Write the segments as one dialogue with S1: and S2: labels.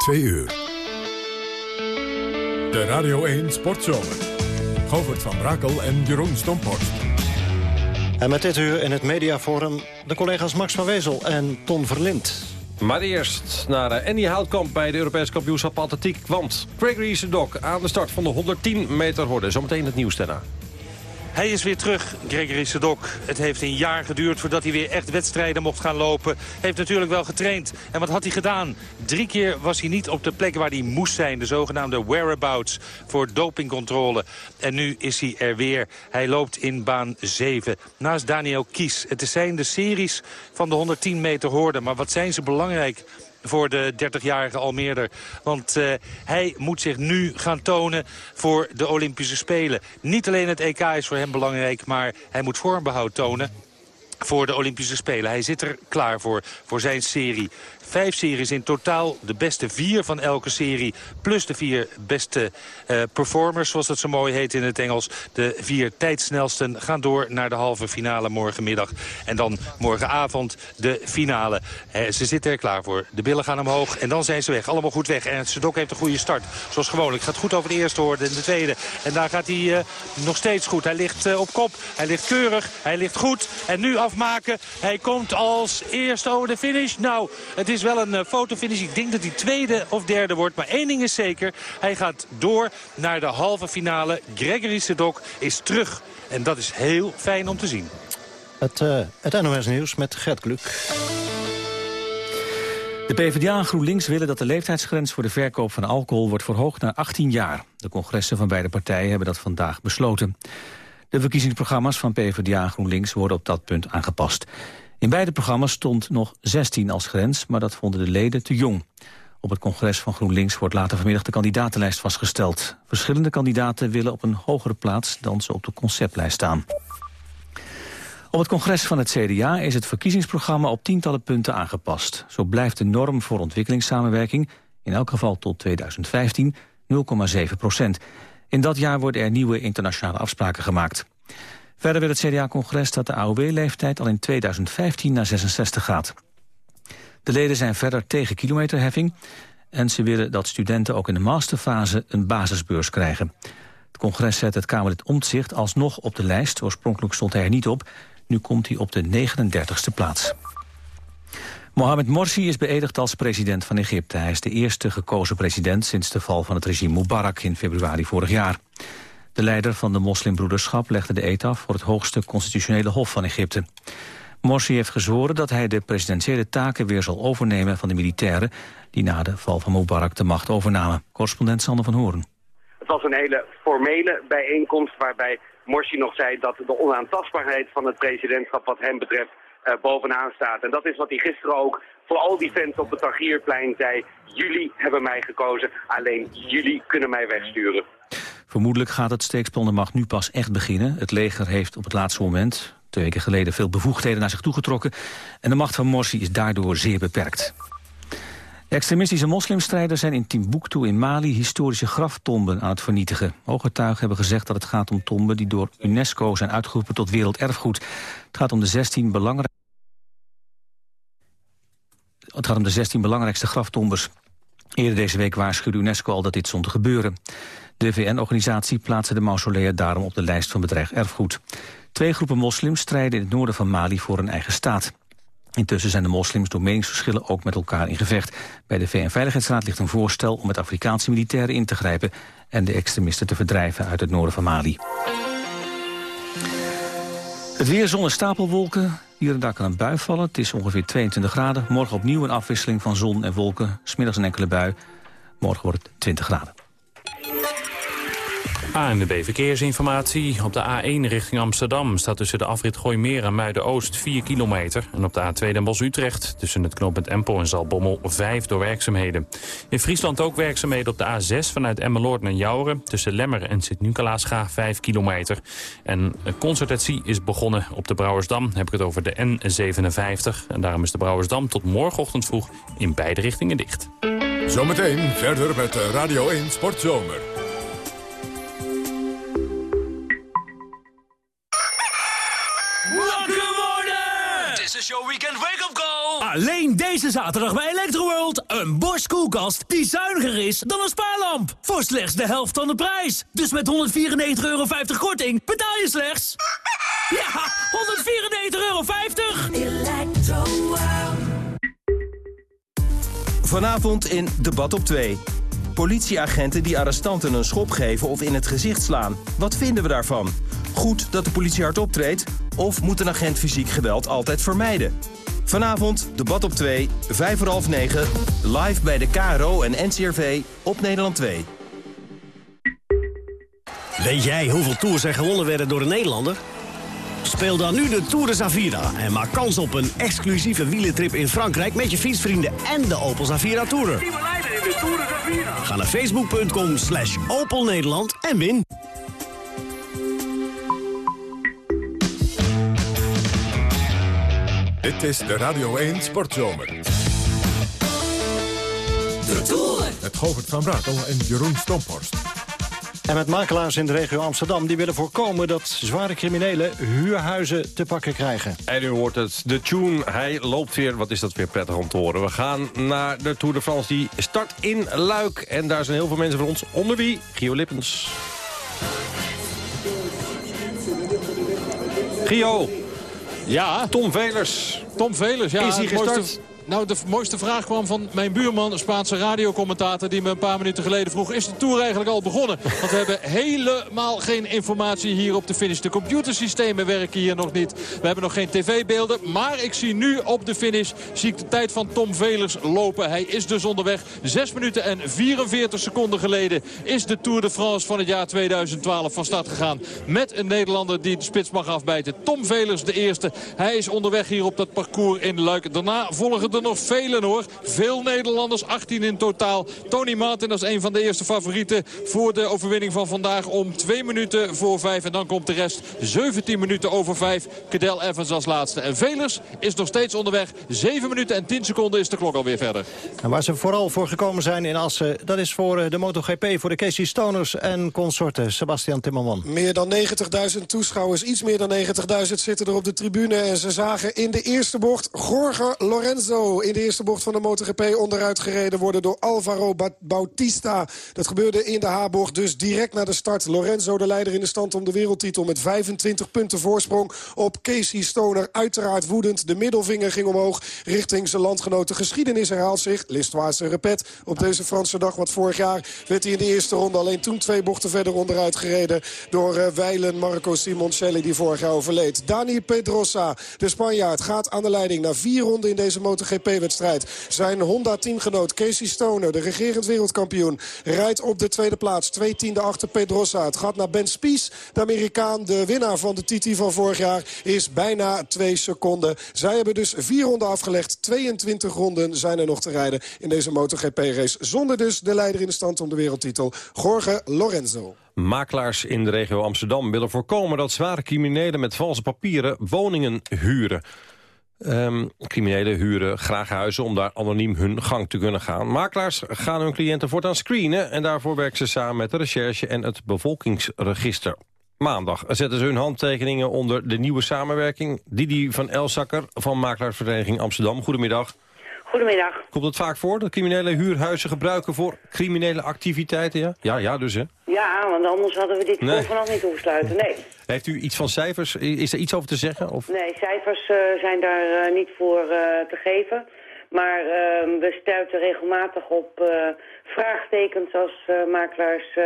S1: 2 uur. De Radio 1 Sportzomer. Govert van Brakel en Jeroen Stomphorst.
S2: En met dit uur in het mediaforum de collega's Max van Wezel en Ton Verlind.
S3: Maar eerst naar uh, Annie Houtkamp bij de Europese kampioenschap atletiek. Want Gregory Sedok aan de start van de 110 meter horde. Zometeen het nieuws daarna.
S4: Hij is weer terug, Gregory Sedok. Het heeft een jaar geduurd voordat hij weer echt wedstrijden mocht gaan lopen. Heeft natuurlijk wel getraind. En wat had hij gedaan? Drie keer was hij niet op de plek waar hij moest zijn. De zogenaamde whereabouts voor dopingcontrole. En nu is hij er weer. Hij loopt in baan 7 naast Daniel Kies. Het zijn de series van de 110 meter hoorde. Maar wat zijn ze belangrijk? Voor de 30-jarige Almeerder. Want uh, hij moet zich nu gaan tonen voor de Olympische Spelen. Niet alleen het EK is voor hem belangrijk, maar hij moet vormbehoud tonen voor de Olympische Spelen. Hij zit er klaar voor, voor zijn serie. Vijf series in totaal. De beste vier van elke serie. Plus de vier beste uh, performers, zoals dat zo mooi heet in het Engels. De vier tijdsnelsten gaan door naar de halve finale morgenmiddag. En dan morgenavond de finale. Uh, ze zitten er klaar voor. De billen gaan omhoog en dan zijn ze weg. Allemaal goed weg. En Sedok heeft een goede start. Zoals gewoonlijk. Gaat goed over de eerste hoorde en de tweede. En daar gaat hij uh, nog steeds goed. Hij ligt op kop. Hij ligt keurig. Hij ligt goed. En nu afmaken. Hij komt als eerste over de finish. Nou, het is is wel een uh, fotofinish. Ik denk dat hij tweede of derde wordt. Maar één ding is zeker. Hij gaat door naar de halve finale. Gregory Sedok is terug. En dat is heel fijn om te zien.
S2: Het, uh, het NOS Nieuws met Gert Kluk.
S5: De PvdA en GroenLinks willen dat de leeftijdsgrens voor de verkoop van alcohol wordt verhoogd naar 18 jaar. De congressen van beide partijen hebben dat vandaag besloten. De verkiezingsprogramma's van PvdA en GroenLinks worden op dat punt aangepast. In beide programma's stond nog 16 als grens, maar dat vonden de leden te jong. Op het congres van GroenLinks wordt later vanmiddag de kandidatenlijst vastgesteld. Verschillende kandidaten willen op een hogere plaats dan ze op de conceptlijst staan. Op het congres van het CDA is het verkiezingsprogramma op tientallen punten aangepast. Zo blijft de norm voor ontwikkelingssamenwerking, in elk geval tot 2015, 0,7 procent. In dat jaar worden er nieuwe internationale afspraken gemaakt. Verder wil het CDA-congres dat de AOW-leeftijd al in 2015 naar 66 gaat. De leden zijn verder tegen kilometerheffing... en ze willen dat studenten ook in de masterfase een basisbeurs krijgen. Het congres zet het Kamerlid Omtzigt alsnog op de lijst. Oorspronkelijk stond hij er niet op. Nu komt hij op de 39ste plaats. Mohamed Morsi is beëdigd als president van Egypte. Hij is de eerste gekozen president sinds de val van het regime Mubarak in februari vorig jaar. De leider van de moslimbroederschap legde de eet af voor het hoogste constitutionele hof van Egypte. Morsi heeft gezworen dat hij de presidentiële taken weer zal overnemen van de militairen die na de val van Mubarak de macht overnamen. Correspondent Sander van Horen.
S6: Het was een hele formele bijeenkomst waarbij Morsi nog zei dat de onaantastbaarheid van het presidentschap wat hem betreft uh, bovenaan staat. En dat is wat hij gisteren ook voor al die fans op het Tagierplein zei. Jullie hebben mij gekozen, alleen jullie kunnen mij wegsturen.
S5: Vermoedelijk gaat het steekspel de macht nu pas echt beginnen. Het leger heeft op het laatste moment, twee weken geleden, veel bevoegdheden naar zich toegetrokken. En de macht van Morsi is daardoor zeer beperkt. extremistische moslimstrijders zijn in Timbuktu in Mali historische graftomben aan het vernietigen. Ooggetuigen hebben gezegd dat het gaat om tomben die door UNESCO zijn uitgeroepen tot werelderfgoed. Het gaat om de 16 belangrijkste het gaat om de 16 belangrijkste. Eerder deze week waarschuwde UNESCO al dat dit stond te gebeuren. De VN-organisatie plaatste de mausolea daarom op de lijst van bedreigd erfgoed. Twee groepen moslims strijden in het noorden van Mali voor een eigen staat. Intussen zijn de moslims door meningsverschillen ook met elkaar in gevecht. Bij de VN-veiligheidsraad ligt een voorstel om met Afrikaanse militairen in te grijpen... en de extremisten te verdrijven uit het noorden van Mali. Het weer zon stapelwolken. Hier en daar kan een bui vallen. Het is ongeveer 22 graden. Morgen opnieuw een afwisseling van zon en wolken. Smiddags een enkele bui. Morgen wordt het 20 graden.
S7: ANWB Verkeersinformatie. Op de A1 richting Amsterdam staat tussen de afrit Gooimeer en Muiden-Oost 4 kilometer. En op de A2 Den Bosch-Utrecht tussen het knooppunt Empel en Zalbommel 5 door werkzaamheden. In Friesland ook werkzaamheden op de A6 vanuit Emmeloord naar Jouren. Tussen Lemmer en Sint-Nicolaasga 5 kilometer. En concertatie is begonnen op de Brouwersdam. heb ik het over de N57. En daarom is de Brouwersdam tot morgenochtend vroeg in beide richtingen dicht.
S1: Zometeen verder met Radio 1 Sportzomer.
S8: Weekend wake-up call. Alleen deze zaterdag bij Electroworld. Een Bosch koelkast die zuiniger is dan een spaarlamp. Voor slechts de helft van de prijs. Dus met 194,50 euro korting betaal je slechts... Ja, 194,50 euro.
S9: Vanavond in Debat op 2. Politieagenten die arrestanten een schop geven of in het gezicht slaan. Wat vinden we daarvan? Goed dat de politie hard optreedt? Of moet een agent fysiek geweld altijd vermijden? Vanavond, debat op 2, 5 voor half 9, live bij de KRO en NCRV op Nederland 2.
S10: Weet jij hoeveel tours er gewonnen werden door een Nederlander? Speel dan nu de Tour de Zavira en maak kans op een exclusieve wielentrip in Frankrijk... met je fietsvrienden en de Opel Zavira Tourer. Ga naar facebook.com slash Opel Nederland en win.
S1: Dit is de Radio 1 Sportzomer.
S11: De Tour.
S1: Met Govert van Brakel en Jeroen Stomphorst.
S2: En met makelaars in de regio Amsterdam... die willen voorkomen dat zware criminelen huurhuizen te pakken krijgen.
S3: En u hoort het, de tune, hij loopt weer. Wat is dat weer prettig om te horen. We gaan naar de Tour de France, die start in Luik. En daar zijn heel veel mensen van ons, onder wie Gio Lippens. Gio.
S12: Ja.
S3: Tom Velers.
S12: Tom Velers, ja.
S3: Is hij gestart?
S12: Nou, de mooiste vraag kwam van mijn buurman, Spaanse radiocommentator... die me een paar minuten geleden vroeg, is de Tour eigenlijk al begonnen? Want we hebben helemaal geen informatie hier op de finish. De computersystemen werken hier nog niet. We hebben nog geen tv-beelden. Maar ik zie nu op de finish zie ik de tijd van Tom Velers lopen. Hij is dus onderweg. 6 minuten en 44 seconden geleden is de Tour de France van het jaar 2012 van start gegaan. Met een Nederlander die de spits mag afbijten. Tom Velers de eerste. Hij is onderweg hier op dat parcours in Luik. Daarna volgen er nog velen hoor. Veel Nederlanders, 18 in totaal. Tony Martin is een van de eerste favorieten voor de overwinning van vandaag om 2 minuten voor 5. En dan komt de rest 17 minuten over 5. Cadel Evans als laatste. En Velers is nog steeds onderweg. 7 minuten en 10 seconden is de klok alweer verder.
S2: En waar ze vooral voor gekomen zijn in Assen... dat is voor eh, de MotoGP, voor de Casey Stoners en consorten. Sebastian Timmerman.
S13: Meer dan 90.000 toeschouwers, iets meer dan 90.000 zitten er op de tribune. En ze zagen in de eerste bocht Jorge Lorenzo in de eerste bocht van de MotoGP onderuit gereden worden door Alvaro Bautista. Dat gebeurde in de H-bocht, dus direct na de start. Lorenzo de leider in de stand om de wereldtitel met 25 punten voorsprong op Casey Stoner. Uiteraard woedend, de middelvinger ging omhoog richting zijn landgenoten. Geschiedenis herhaalt zich, Listwaartse repet op deze Franse dag. Want vorig jaar werd hij in de eerste ronde alleen toen twee bochten verder onderuit gereden... door uh, Weilen Marco Simoncelli die vorig jaar overleed. Dani Pedrosa, de Spanjaard, gaat aan de leiding na vier ronden in deze MotoGP MotoGP-wedstrijd. Zijn Honda-teamgenoot Casey Stoner, de regerend wereldkampioen... rijdt op de tweede plaats. Twee tiende achter Pedrosa. Het gaat naar Ben Spies, de Amerikaan. De winnaar van de TT van vorig jaar is bijna twee seconden. Zij hebben dus vier ronden afgelegd. 22 ronden zijn er nog te rijden in deze MotoGP-race. Zonder dus de leider in de stand om de wereldtitel, Jorge Lorenzo.
S3: Makelaars in de regio Amsterdam willen voorkomen dat zware criminelen met valse papieren woningen huren. Um, criminelen huren graag huizen om daar anoniem hun gang te kunnen gaan. Makelaars gaan hun cliënten voortaan screenen... en daarvoor werken ze samen met de recherche en het bevolkingsregister. Maandag zetten ze hun handtekeningen onder de nieuwe samenwerking. Didi van Elsakker van Makelaarsvereniging Amsterdam. Goedemiddag.
S14: Goedemiddag.
S3: Komt het vaak voor dat criminelen huurhuizen gebruiken voor criminele activiteiten? Ja, ja, ja dus hè?
S14: Ja, want anders hadden we dit nee. vanaf niet hoeven sluiten, nee.
S3: Heeft u iets van cijfers? Is er iets over te zeggen? Of?
S14: Nee, cijfers uh, zijn daar uh, niet voor uh, te geven. Maar ehm, we stuiten regelmatig op vraagtekens als makelaars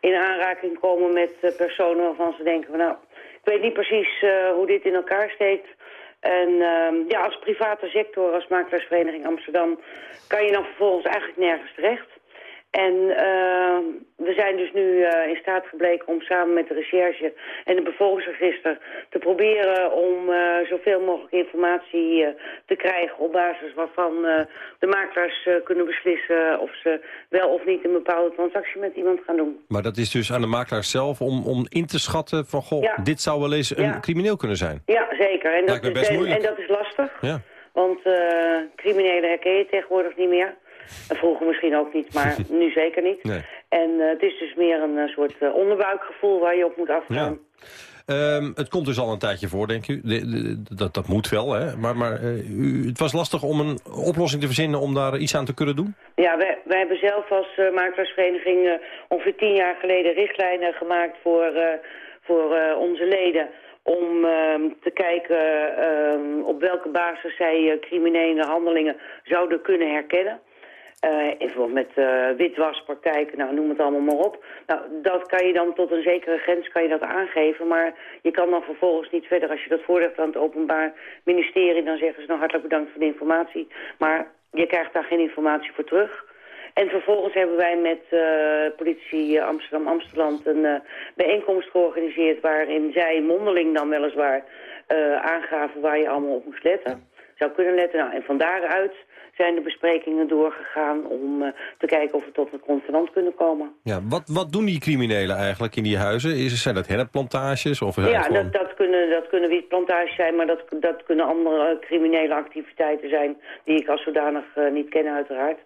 S14: in aanraking komen met personen waarvan ze denken van nou, ik weet niet precies hoe dit in elkaar steekt. En uh, ja, als private sector, als makelaarsvereniging Amsterdam... kan je dan vervolgens eigenlijk nergens terecht. En uh, we zijn dus nu uh, in staat gebleken om samen met de recherche en het bevolkingsregister te proberen om uh, zoveel mogelijk informatie te krijgen op basis waarvan de makelaars kunnen beslissen of ze wel of niet een bepaalde transactie met iemand gaan doen.
S3: Maar dat is dus aan de makelaars zelf om, om in te schatten van goh, ja. dit zou wel eens een ja. crimineel kunnen zijn.
S14: Ja, zeker. En dat, is, en, en dat is lastig.
S3: Ja.
S14: Want criminelen herken je tegenwoordig niet meer. Vroeger misschien ook niet, maar nu zeker niet.
S3: Nee.
S14: En uh, het is dus meer een uh, soort uh, onderbuikgevoel waar je op moet afgaan.
S3: Ja. Ehm, het komt dus al een tijdje voor, denk u. De, de- dat, dat moet wel, hè? Maar, maar eh, u, het was lastig om een oplossing te verzinnen om daar iets aan te kunnen doen?
S14: Ja, wij, wij hebben zelf als eh, makelaarsvereniging eh, ongeveer tien jaar geleden richtlijnen gemaakt voor, eh, voor eh, onze leden. Om ehm, te kijken ehm, op welke basis zij eh, criminele handelingen zouden kunnen herkennen. Eh, verband met eh, witwaspraktijken, nou noem het allemaal maar op. Nou, dat kan je dan tot een zekere grens kan je dat aangeven. Maar je kan dan vervolgens niet verder. Als je dat voorlegt aan het Openbaar Ministerie, dan zeggen ze nou hartelijk bedankt voor de informatie. Maar je krijgt daar geen informatie voor terug. En vervolgens hebben wij met eh, politie Amsterdam-Amsterdam een bijeenkomst georganiseerd... waarin zij mondeling dan weliswaar aangaven waar je allemaal op moest letten. Zou kunnen letten. Nou, en van daaruit zijn de besprekingen doorgegaan om eh, te kijken of we tot een convenant kunnen komen.
S3: Ja, wat, wat doen die criminelen eigenlijk in die huizen? Is, zijn dat hernepplantages? Of
S14: Ja,
S3: gewoon-
S14: dat, dat, kunnen, dat kunnen wietplantages zijn, maar dat, dat kunnen andere criminele activiteiten zijn... die ik als zodanig eh, niet ken uiteraard.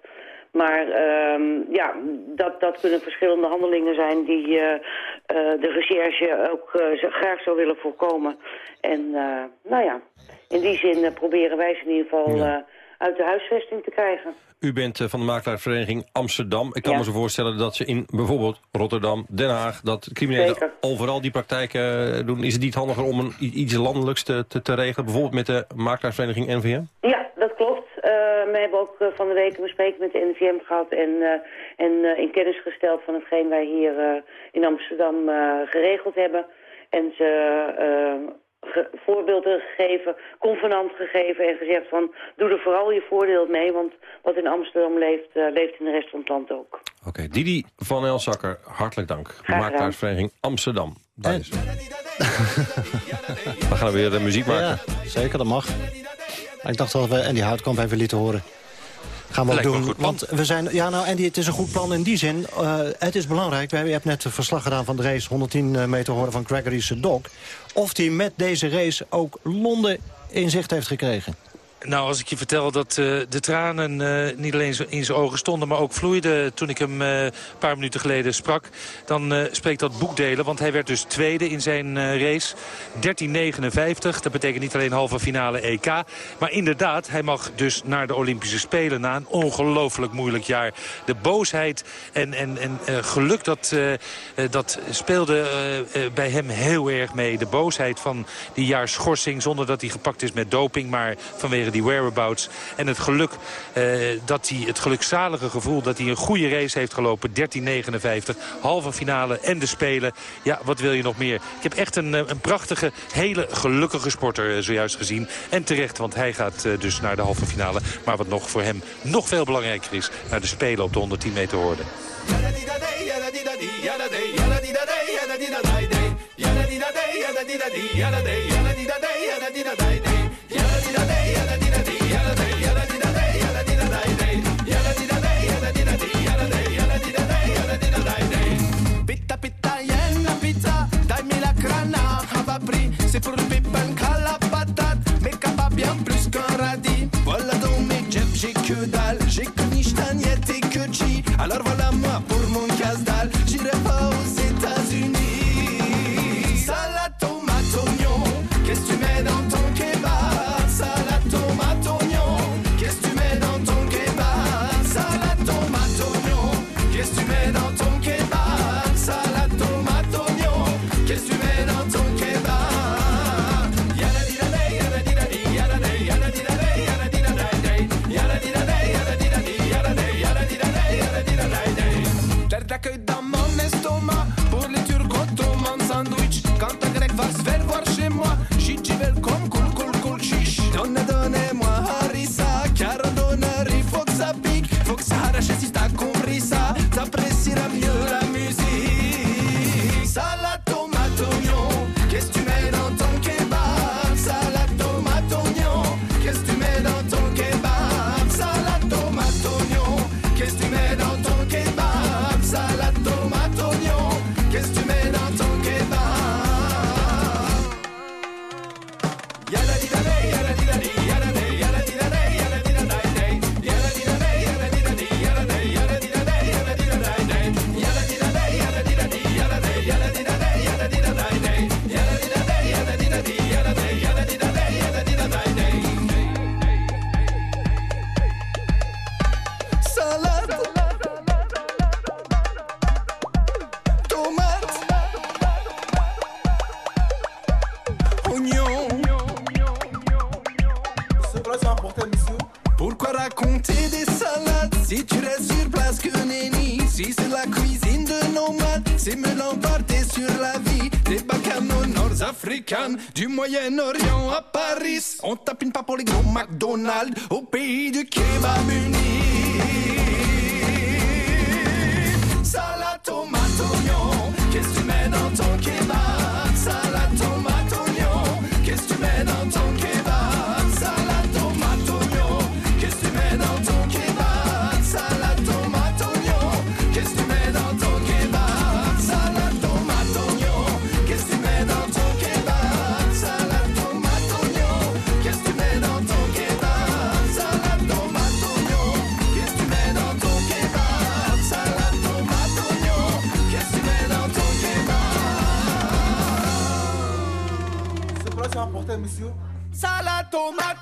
S14: Maar ehm, ja, dat, dat kunnen verschillende handelingen zijn die eh, de recherche ook zo- graag zou willen voorkomen. En nou ja, in die zin proberen wij ze in ieder geval uit de huisvesting te krijgen.
S3: U bent eh, van de makelaarsvereniging Amsterdam. Ik kan
S14: Ja.
S3: me zo voorstellen dat ze in bijvoorbeeld Rotterdam, Den Haag... dat criminelen
S14: Zeker.
S3: overal die praktijken eh, doen. Is het niet handiger om een, iets landelijks te, te, te regelen? Bijvoorbeeld met de makelaarsvereniging NVM?
S14: Ja, dat klopt. Eh, we hebben ook van de week een bespreking met de NVM gehad en, en in kennis gesteld van hetgeen wij hier in Amsterdam geregeld hebben. En ze ge- voorbeelden gegeven, convenant gegeven en gezegd van doe er vooral je voordeel mee, want wat in Amsterdam leeft, eh, leeft in de rest van het land ook.
S3: Oké, Didi van Elzakker, hartelijk dank.
S14: gedaan.
S3: Makelaarsvereniging Amsterdam. Daar is. We gaan weer de muziek maken.
S2: Ja, zeker, dat mag. Ik dacht dat we Andy Houtkamp even lieten horen. Gaan we ook doen. Want we zijn, ja, nou, Andy, het is een goed plan in die zin. eh, het is belangrijk. We hebben, je hebt net een verslag gedaan van de race 110 meter horen van Gregory Sedok. Of hij met deze race ook Londen in zicht heeft gekregen.
S15: Nou, als ik je vertel dat eh, de tranen eh, niet alleen in zijn ogen stonden... maar ook vloeiden toen ik hem eh, een paar minuten geleden sprak... dan spreekt dat boekdelen, want hij werd dus tweede in zijn race. 13.59, dat betekent niet alleen halve finale EK. Maar inderdaad, hij mag dus naar de Olympische Spelen... na een ongelooflijk moeilijk jaar. De boosheid en, en, en geluk, dat, dat speelde bij hem heel erg mee. De boosheid van die jaar schorsing zonder dat hij gepakt is met doping... maar vanwege die whereabouts. En het geluk, eh, dat hij, het gelukzalige gevoel dat hij een goede race heeft gelopen. 13.59, halve finale en de Spelen. Ja, wat wil je nog meer? Ik heb echt een, eh, een prachtige, hele gelukkige sporter eh, zojuist gezien. En terecht, want hij gaat eh, dus naar de halve finale. Maar wat nog voor hem nog veel belangrijker is... naar de Spelen op de 110 meter hoorde.
S16: C'est
S15: me l'emporter sur la vie des bacchanaux nord-africains du Moyen-Orient à Paris. On tapine pas pour les McDonald's au pays du kebab uni. Salade, tomate, oignon, qu'est-ce que tu mets dans ton kebab?
S3: tomar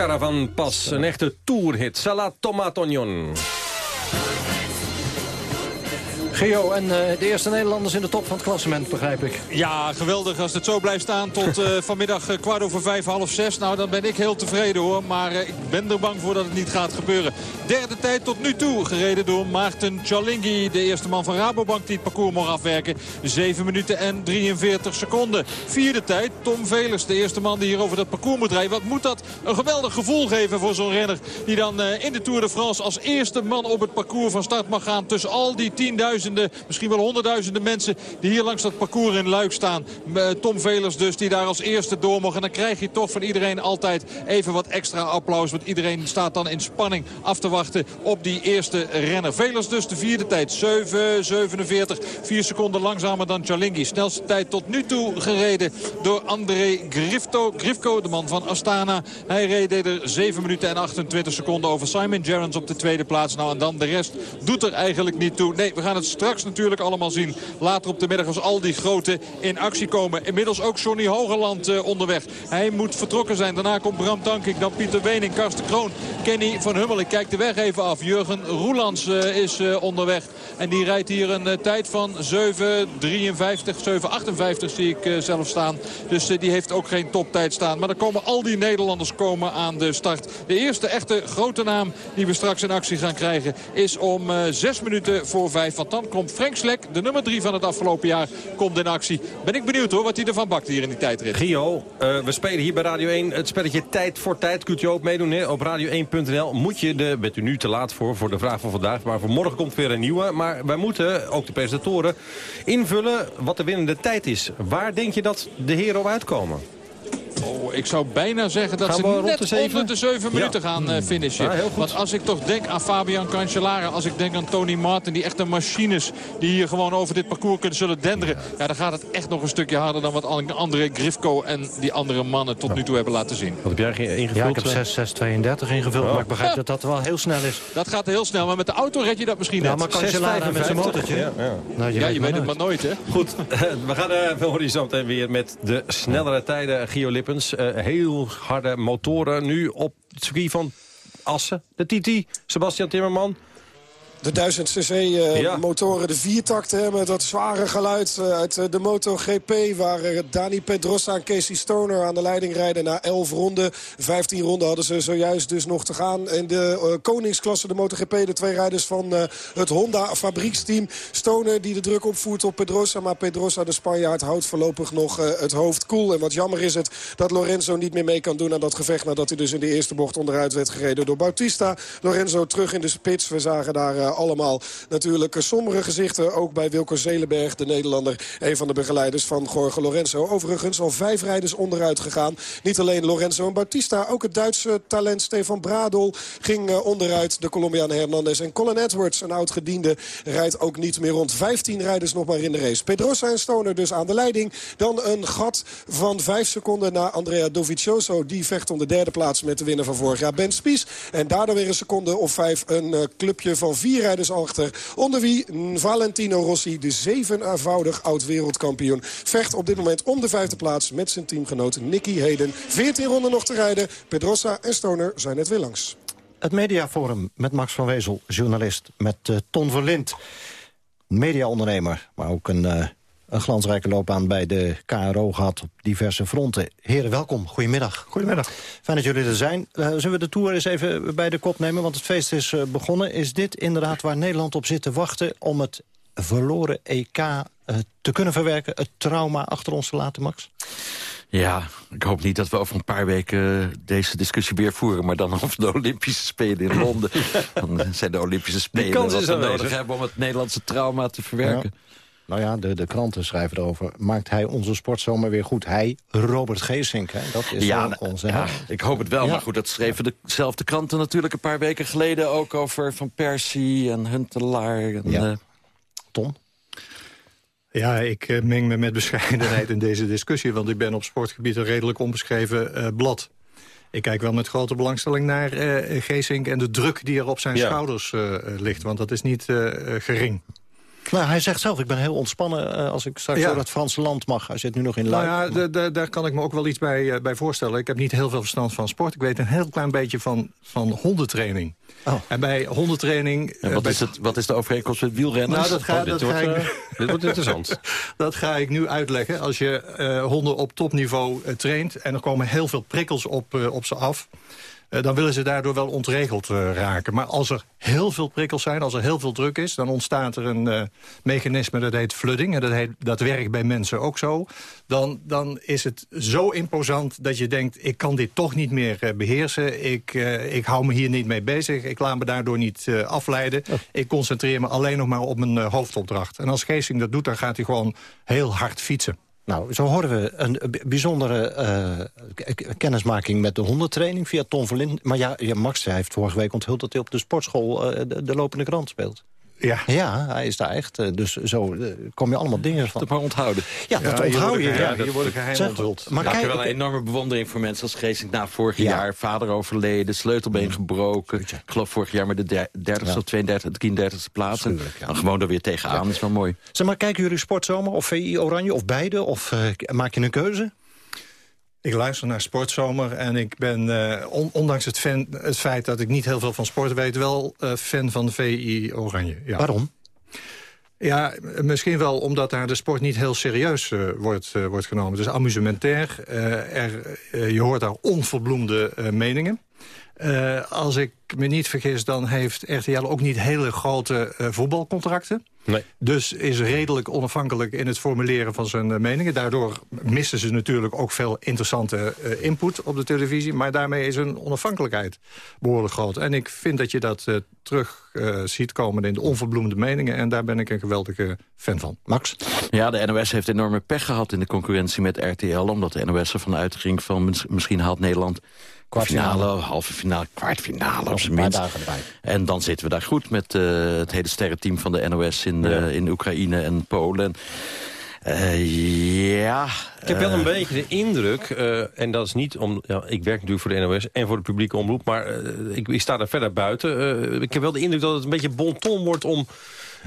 S3: Caravan Pas, een echte tourhit. Salat Tomato Oignon.
S10: Geo en eh, de eerste Nederlanders in de top van het klassement, begrijp ik.
S12: Ja, geweldig als het zo blijft staan tot eh, vanmiddag eh, kwart over vijf, half zes. Nou, dan ben ik heel tevreden hoor. Maar ik ben er bang voor dat het niet gaat gebeuren. Derde tijd tot nu toe, gereden door Maarten Chalingi. De eerste man van Rabobank die het parcours mocht afwerken. 7 minuten en 43 seconden. Vierde tijd, Tom Velers, de eerste man die hier over dat parcours moet rijden. Wat moet dat een geweldig gevoel geven voor zo'n renner... die dan in de Tour de France als eerste man op het parcours van start mag gaan... tussen al die misschien wel honderdduizenden mensen... die hier langs dat parcours in Luik staan. Eh, Tom Velers dus, die daar als eerste door mag. En dan krijg je toch van iedereen altijd even wat extra applaus. Want iedereen staat dan in spanning af te wachten op die eerste renner. Velers dus, de vierde tijd. 7, 47, 4 seconden langzamer dan Chalingi. Snelste tijd tot nu toe gereden door André Grifto, Grifko, de man van Astana. Hij reed er 7 minuten en 28 seconden over Simon Gerrans op de tweede plaats. Nou, en dan de rest doet er eigenlijk niet toe. Nee, we gaan het straks natuurlijk allemaal zien. Later op de middag als al die grote in actie komen. Inmiddels ook Johnny Hogeland eh, onderweg. Hij moet vertrokken zijn. Daarna komt Bram Tankink, dan Pieter Wening, Karsten Kroon, Kenny van Hummel. Ik kijk de weg even af. Jurgen Roelands eh, is eh, onderweg. En die rijdt hier een tijd van 7.53, 7.58 zie ik zelf staan. Dus die heeft ook geen toptijd staan. Maar dan komen al die Nederlanders komen aan de start. De eerste echte grote naam die we straks in actie gaan krijgen... is om eh, zes minuten voor vijf. Want komt Frank Slek, de nummer drie van het afgelopen jaar, komt in actie. Ben ik benieuwd hoor, wat hij ervan bakt hier in die tijdrit.
S3: Gio, eh, we spelen hier bij Radio 1 het spelletje Tijd voor Tijd. Kunt u ook meedoen hè? op radio1.nl. Moet je de, bent u nu te laat voor, voor de vraag van vandaag. Maar voor morgen komt weer een nieuwe. Maar wij moeten, ook de presentatoren, invullen wat de winnende tijd is. Waar denk je dat de heren op uitkomen?
S12: Oh, ik zou bijna zeggen dat ze net
S3: de
S12: onder de 7 minuten
S3: Ja.
S12: gaan eh, finishen.
S3: Ja.
S12: Want als ik toch denk aan Fabian Cancellara, als ik denk aan Tony Martin... die echte machines die hier gewoon over dit parcours kunnen zullen denderen... Ja. dan gaat het echt nog een stukje harder dan wat André Grifko en die andere mannen tot nu toe hebben laten zien.
S3: Wat heb jij ge- ingevuld?
S10: Ja, ik heb
S3: eh?
S10: 6.632 ingevuld,
S3: Oh.
S10: maar ik begrijp
S12: Ja.
S10: dat dat wel heel snel is.
S12: Dat gaat heel snel, maar met de auto red je dat misschien
S10: Ja,
S12: net.
S10: maar Cancellara met zijn
S3: 6,55.
S10: motortje.
S3: Ja, ja.
S10: Nou,
S12: Ja,
S10: weet
S12: je weet het maar nooit, hè?
S3: Goed, we gaan uh, we horen je zo meteen weer met de snellere tijden. Gio Eh, heel harde motoren nu op het circuit van Assen. De TT, Sebastian Timmerman.
S13: De 1000 cc eh,
S3: Ja.
S13: motoren, de viertakten met dat zware geluid eh, uit eh, de MotoGP... waar Dani Pedrosa en Casey Stoner aan de leiding rijden na 11 ronden. 15 ronden hadden ze zojuist dus nog te gaan. In de koningsklasse, de MotoGP, de twee rijders van het Honda fabrieksteam. Stoner die de druk opvoert op Pedrosa, maar Pedrosa, de Spanjaard, houdt voorlopig nog het hoofd koel. En wat jammer is het dat Lorenzo niet meer mee kan doen aan dat gevecht... nadat hij dus in de eerste bocht onderuit werd gereden door Bautista. Lorenzo terug in de spits. We zagen daar eh, allemaal natuurlijk eh, sombere gezichten. Ook bij Wilco Zelenberg, de Nederlander. Een van de begeleiders van Jorge Lorenzo. Overigens al vijf rijders onderuit gegaan. Niet alleen Lorenzo en Bautista. Ook het Duitse talent Stefan Bradel ging eh, onderuit. De Colombiaan Hernandez en Colin Edwards, een oud-gediende, rijdt ook niet meer rond. 15 rijders nog maar in de race. Pedrosa en Stoner dus aan de leiding. Dan een gat van 5 seconden naar Andrea Dovizioso. Die vecht om de derde plaats met de winnaar van vorig jaar, Ben Spies. En daardoor weer een seconde of vijf een clubje van vier rijders achter. Onder wie Valentino Rossi, de zevenvoudig oud-wereldkampioen. Vecht op dit moment om de vijfde plaats met zijn teamgenoot Nicky Heden. 14 ronden nog te rijden. Pedrosa en Stoner zijn net weer langs.
S2: Het Mediaforum met Max van Wezel, journalist. Met uh, Ton Verlind, mediaondernemer. Maar ook een, uh, een glansrijke loopbaan bij de KRO gehad op diverse fronten. Heren, welkom. Goedemiddag.
S17: Goedemiddag.
S2: Fijn dat jullie er zijn. Uh, zullen we de Tour eens even bij de kop nemen? Want het feest is uh, begonnen. Is dit inderdaad waar Nederland op zit te wachten... om het verloren EK uh, te kunnen verwerken? Het trauma achter ons te laten, Max?
S17: Ja, ik hoop niet dat we over een paar weken deze discussie weer voeren... maar dan over de Olympische Spelen in Londen. Dan zijn de Olympische Spelen wat we nodig hebben... om het Nederlandse trauma te verwerken.
S2: Ja. Nou ja, de, de kranten schrijven erover. Maakt hij onze sport zomaar weer goed? Hij, Robert Geesink, hè? dat is
S17: ja,
S2: onze...
S17: Ja, ik hoop het wel, ja. maar goed, dat schreven dezelfde kranten natuurlijk... een paar weken geleden ook over Van Persie en Huntelaar. En,
S2: ja. uh... Tom?
S18: Ja, ik uh, meng me met bescheidenheid in deze discussie... want ik ben op sportgebied een redelijk onbeschreven uh, blad. Ik kijk wel met grote belangstelling naar uh, Geesink... en de druk die er op zijn ja. schouders ligt, want dat is niet gering.
S2: Nou, hij zegt zelf, ik ben heel ontspannen uh, als ik straks ja. door het Franse land mag. Hij zit nu nog in Luik.
S18: Nou ja, maar... daar kan ik me ook wel iets bij, uh, bij voorstellen. Ik heb niet heel veel verstand van sport. Ik weet een heel klein beetje van, van hondentraining.
S2: Oh.
S18: En bij hondentraining...
S17: En wat,
S18: bij...
S17: is het, wat is de overeenkomst met wielrennen?
S18: Nou, dat ga,
S3: oh, dit,
S18: dat
S3: wordt,
S18: ga ik...
S3: uh, dit wordt interessant.
S18: dat ga ik nu uitleggen. Als je honden op topniveau traint... en er komen heel veel prikkels op, op ze af... Uh, dan willen ze daardoor wel ontregeld uh, raken. Maar als er heel veel prikkels zijn, als er heel veel druk is... dan ontstaat er een uh, mechanisme dat heet flooding. En dat, heet, dat werkt bij mensen ook zo. Dan, dan is het zo imposant dat je denkt... ik kan dit toch niet meer beheersen. Ik, ik hou me hier niet mee bezig. Ik laat me daardoor niet afleiden. Ik concentreer me alleen nog maar op mijn hoofdopdracht. En als Geesing dat doet, dan gaat hij gewoon heel hard fietsen.
S2: Nou, zo horen we een bijzondere uh, kennismaking met de hondentraining via Tom Verlind. Maar ja, Max heeft vorige week onthuld dat hij op de sportschool uh, de, de lopende krant speelt.
S18: Ja.
S2: ja, hij is daar echt. Dus zo uh, kom je allemaal dingen van.
S17: Dat maar onthouden.
S2: Ja, dat ja, onthoud je.
S18: Ja,
S2: ja,
S18: hier worden geheim onthuld.
S17: Maar ik heb wel een enorme bewondering voor mensen als Geesink. Na vorig ja. jaar, vader overleden, sleutelbeen mm. gebroken. Ik geloof vorig jaar met de 30ste of 32, 33ste plaats. En dan gewoon er weer tegenaan, is wel mooi.
S2: Zeg maar, kijken jullie Sportzomer of VI Oranje of beide? Of uh, maak je een keuze?
S18: Ik luister naar Sportzomer en ik ben, uh, on, ondanks het, fan, het feit dat ik niet heel veel van sport weet... wel uh, fan van de VI Oranje. Ja.
S2: Waarom?
S18: Ja, misschien wel omdat daar de sport niet heel serieus uh, wordt, wordt genomen. Het is amusementair. Er, je hoort daar onverbloemde meningen. Als ik me niet vergis, dan heeft RTL ook niet hele grote voetbalcontracten.
S3: Nee.
S18: Dus is redelijk onafhankelijk in het formuleren van zijn uh, meningen. Daardoor missen ze natuurlijk ook veel interessante uh, input op de televisie. Maar daarmee is hun onafhankelijkheid behoorlijk groot. En ik vind dat je dat uh, terug ziet komen in de onverbloemde meningen. En daar ben ik een geweldige fan van.
S2: Max?
S17: Ja, de NOS heeft enorme pech gehad in de concurrentie met RTL. Omdat de NOS ervan uitging van misschien haalt Nederland... Kwartfinale, halve finale, kwartfinale op zijn minst. En dan zitten we daar goed met uh, het hele sterrenteam van de NOS in, uh, ja. in Oekraïne en Polen. Uh, ja.
S3: Ik heb wel een beetje de indruk, en dat is niet om... Ja, ik werk natuurlijk voor de NOS en voor de publieke omroep... maar ik, ik, sta daar verder buiten. ik heb wel de indruk dat het een beetje bonton wordt om...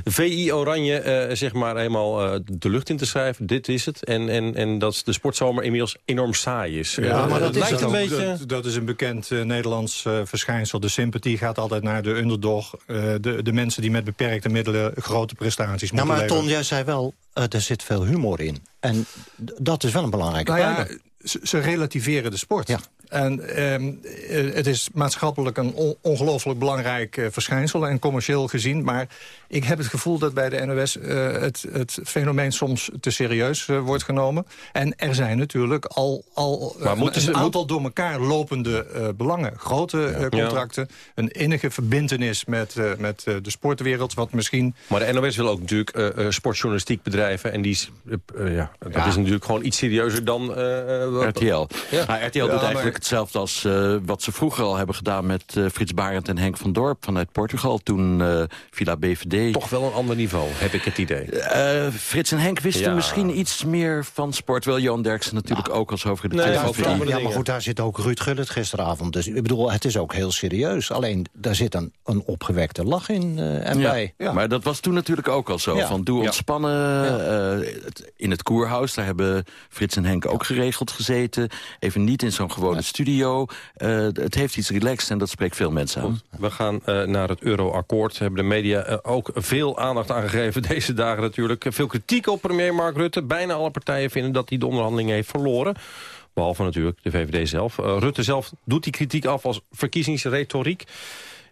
S3: VI Oranje uh, zeg maar eenmaal uh, de lucht in te schrijven. Dit is het. En, en, en dat de sportzomer inmiddels enorm saai is.
S18: Ja, uh, maar dat, lijkt een beetje... Dat, dat, is een bekend Nederlands verschijnsel. De sympathie gaat altijd naar de underdog. de, de mensen die met beperkte middelen grote prestaties
S2: nou,
S18: moeten
S2: maar Ton, jij zei wel, er zit veel humor in. En dat is wel een belangrijke
S18: nou ja, ze, ze, relativeren de sport.
S2: Ja.
S18: En ehm, eh, het is maatschappelijk een on ongelooflijk belangrijk eh, verschijnsel... en commercieel gezien. Maar ik heb het gevoel dat bij de NOS eh, het, het fenomeen soms te serieus wordt genomen. En er zijn natuurlijk al, al
S3: Maar moeten
S18: een
S3: ze-
S18: aantal door elkaar lopende eh, belangen. Grote contracten, een innige verbindenis met, eh, met eh, de sportwereld... wat misschien
S3: Maar de NOS wil ook natuurlijk eh, eh, sportjournalistiek bedrijven. En die is, ja, dat is natuurlijk gewoon iets serieuzer dan...
S17: RTL.
S3: Ja.
S17: Nou, RTL
S3: Ja,
S17: doet
S3: maar-
S17: eigenlijk hetzelfde als eh, wat ze vroeger al hebben gedaan... met eh, Frits Barend en Henk van Dorp vanuit Portugal. Toen eh Villa BVD.
S3: Toch wel een ander niveau, heb ik het idee.
S17: Eh, Frits en Henk wisten
S3: Ja.
S17: misschien iets meer van sport. Wel Johan Derksen natuurlijk ook als hoofdredacteur
S2: Nee,
S17: van
S2: ja, maar goed, daar zit ook Ruud Gullit gisteravond. Dus ik bedoel, het is ook heel serieus. Alleen, daar zit een, een opgewekte lach in eh, en
S17: Ja,
S2: bij.
S17: Maar dat was toen natuurlijk ook al zo.
S2: Ja.
S17: Van doe ontspannen. eh, het- in het Koerhuis, daar hebben Frits en Henk ook geregeld gezeten. Even niet in zo'n gewone studio. Eh, het heeft iets relaxed en dat spreekt veel mensen aan.
S3: We gaan eh, naar het Euro-akkoord. Hebben de media eh, ook veel aandacht aan gegeven deze dagen natuurlijk. Veel kritiek op premier Mark Rutte. Bijna alle partijen vinden dat hij de onderhandelingen heeft verloren. Behalve natuurlijk de VVD zelf. Rutte zelf doet die kritiek af als verkiezingsretoriek.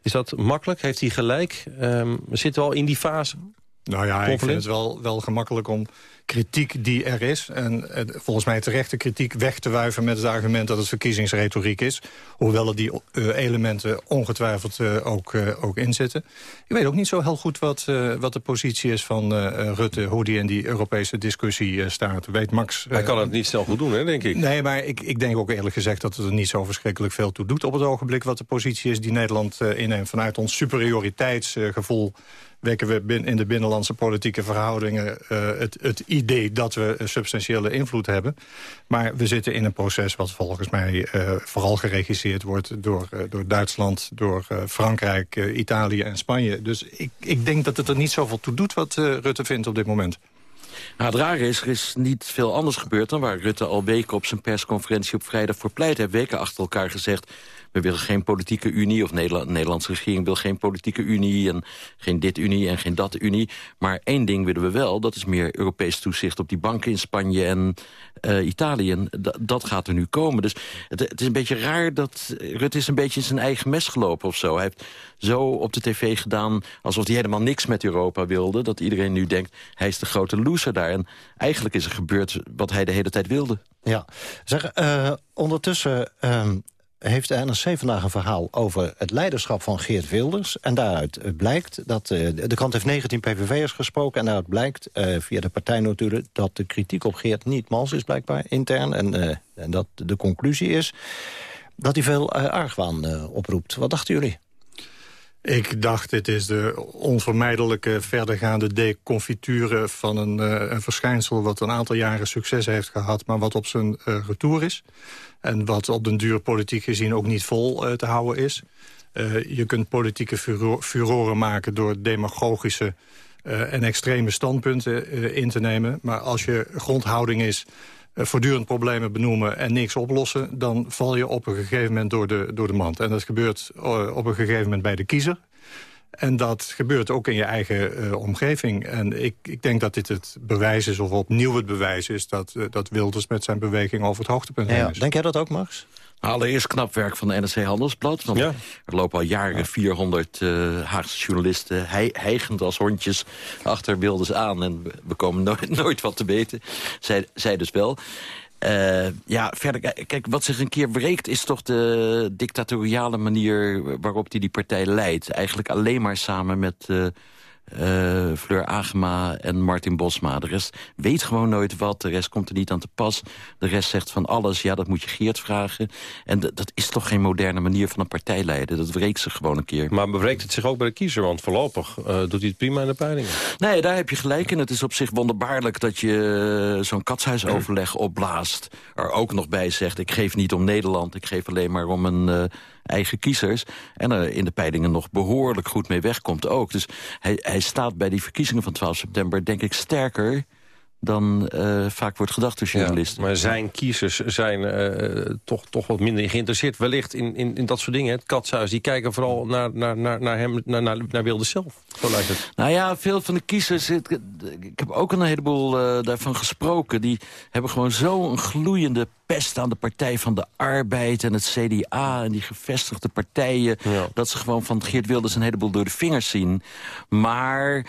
S3: Is dat makkelijk? Heeft hij gelijk? Ehm, we zitten wel in die fase.
S18: Nou ja, ik vind het wel, wel gemakkelijk om kritiek die er is... en eh, volgens mij terechte kritiek weg te wuiven met het argument dat het verkiezingsretoriek is. Hoewel er die eh, elementen ongetwijfeld eh, ook, eh, ook in zitten. Ik weet ook niet zo heel goed wat, eh, wat de positie is van eh, eh, Rutte... hoe die in die Europese discussie staat. Weet Max...
S3: Hij kan het niet snel goed doen, hè, denk ik.
S18: Nee, maar ik, ik denk ook eerlijk gezegd dat het er niet zo verschrikkelijk veel toe doet op het ogenblik wat de positie is die Nederland inneemt. Vanuit ons superioriteitsgevoel wekken we in de binnenlandse politieke verhoudingen eh, het, het idee dat we substantiële invloed hebben. Maar we zitten in een proces wat volgens mij eh, vooral geregisseerd wordt door, eh, door Duitsland, door Frankrijk, Italië en Spanje. Dus ik, ik denk dat het er niet zoveel toe doet wat Rutte vindt op dit moment.
S17: Nou, het rare is, er is niet veel anders gebeurd... dan waar Rutte al weken op zijn persconferentie op vrijdag voor pleit. Heeft weken achter elkaar gezegd... we willen geen politieke unie, of Nederland, de Nederlandse regering wil geen politieke unie... en geen dit unie en geen dat unie. Maar één ding willen we wel, dat is meer Europees toezicht... op die banken in Spanje en eh, Italië. En da- dat gaat er nu komen. Dus het, het is een beetje raar dat Rutte is een beetje in zijn eigen mes gelopen of zo. Hij heeft zo op de tv gedaan alsof hij helemaal niks met Europa wilde... dat iedereen nu denkt, hij is de grote loser daar. En eigenlijk is er gebeurd wat hij de hele tijd wilde.
S2: Ja, zeg, eh, ondertussen ehm, heeft de NRC vandaag een verhaal over het leiderschap van Geert Wilders. En daaruit blijkt dat, eh, de krant heeft 19 PVV'ers gesproken... en daaruit blijkt, eh, via de partijnotulen, dat de kritiek op Geert niet mals is blijkbaar intern. En, eh, en dat de conclusie is dat hij veel argwaan oproept. Wat dachten jullie?
S18: Ik dacht, dit is de onvermijdelijke verdergaande deconfiture van een, een verschijnsel... wat een aantal jaren succes heeft gehad, maar wat op zijn retour is. En wat op den duur politiek gezien ook niet vol eh, te houden is. Eh, je kunt politieke furo- furoren maken door demagogische eh, en extreme standpunten in te nemen. Maar als je grondhouding is voortdurend problemen benoemen en niks oplossen... dan val je op een gegeven moment door de, door de mand. En dat gebeurt op een gegeven moment bij de kiezer. En dat gebeurt ook in je eigen eh, omgeving. En ik, ik denk dat dit het bewijs is, of opnieuw het bewijs is... dat, eh, dat Wilders met zijn beweging over het hoogtepunt heen is.
S2: denk jij dat ook, Max?
S17: Allereerst knap werk van de NRC Handelsblad. Want er lopen al jaren 400 eh, Haagse journalisten... Hij, hijgend als hondjes achter Wilders aan. En we- we komen nooit, nooit wat te weten. Zij, zij dus wel. Eh, ja, verder, kijk, wat zich een keer wreekt... is toch de dictatoriale manier waarop hij die partij leidt. Eigenlijk alleen maar samen met... eh, Fleur Agema en Martin Bosma. De rest weet gewoon nooit wat. De rest komt er niet aan te pas. De rest zegt van alles. Ja, dat moet je Geert vragen. En dat is toch geen moderne manier van een partij leiden. Dat wreekt zich gewoon een keer.
S3: Maar bevreekt het zich ook bij de kiezer? Want voorlopig eh, doet hij het prima in de peilingen.
S17: Nee, daar heb je gelijk in. Het is op zich wonderbaarlijk dat je eh, zo'n katshuisoverleg opblaast. Er ook nog bij zegt, ik geef niet om Nederland. Ik geef alleen maar om een eigen kiezers. En er in de peilingen nog behoorlijk goed mee wegkomt ook. Dus hij, hij staat bij die verkiezingen van 12 september, denk ik, sterker dan eh, vaak wordt gedacht door journalisten.
S3: maar zijn kiezers zijn eh, toch, toch wat minder geïnteresseerd wellicht in, in, in dat soort dingen. Het katshuis, die kijken vooral naar, naar, naar, naar hem, naar, naar, naar Wilders zelf. Zo lijkt het.
S17: Nou ja, veel van de kiezers, ik, ik heb ook een heleboel eh, daarvan gesproken... die hebben gewoon zo'n gloeiende pest aan de Partij van de Arbeid... en het CDA en die gevestigde partijen... dat ze gewoon van Geert Wilders een heleboel door de vingers zien. Maar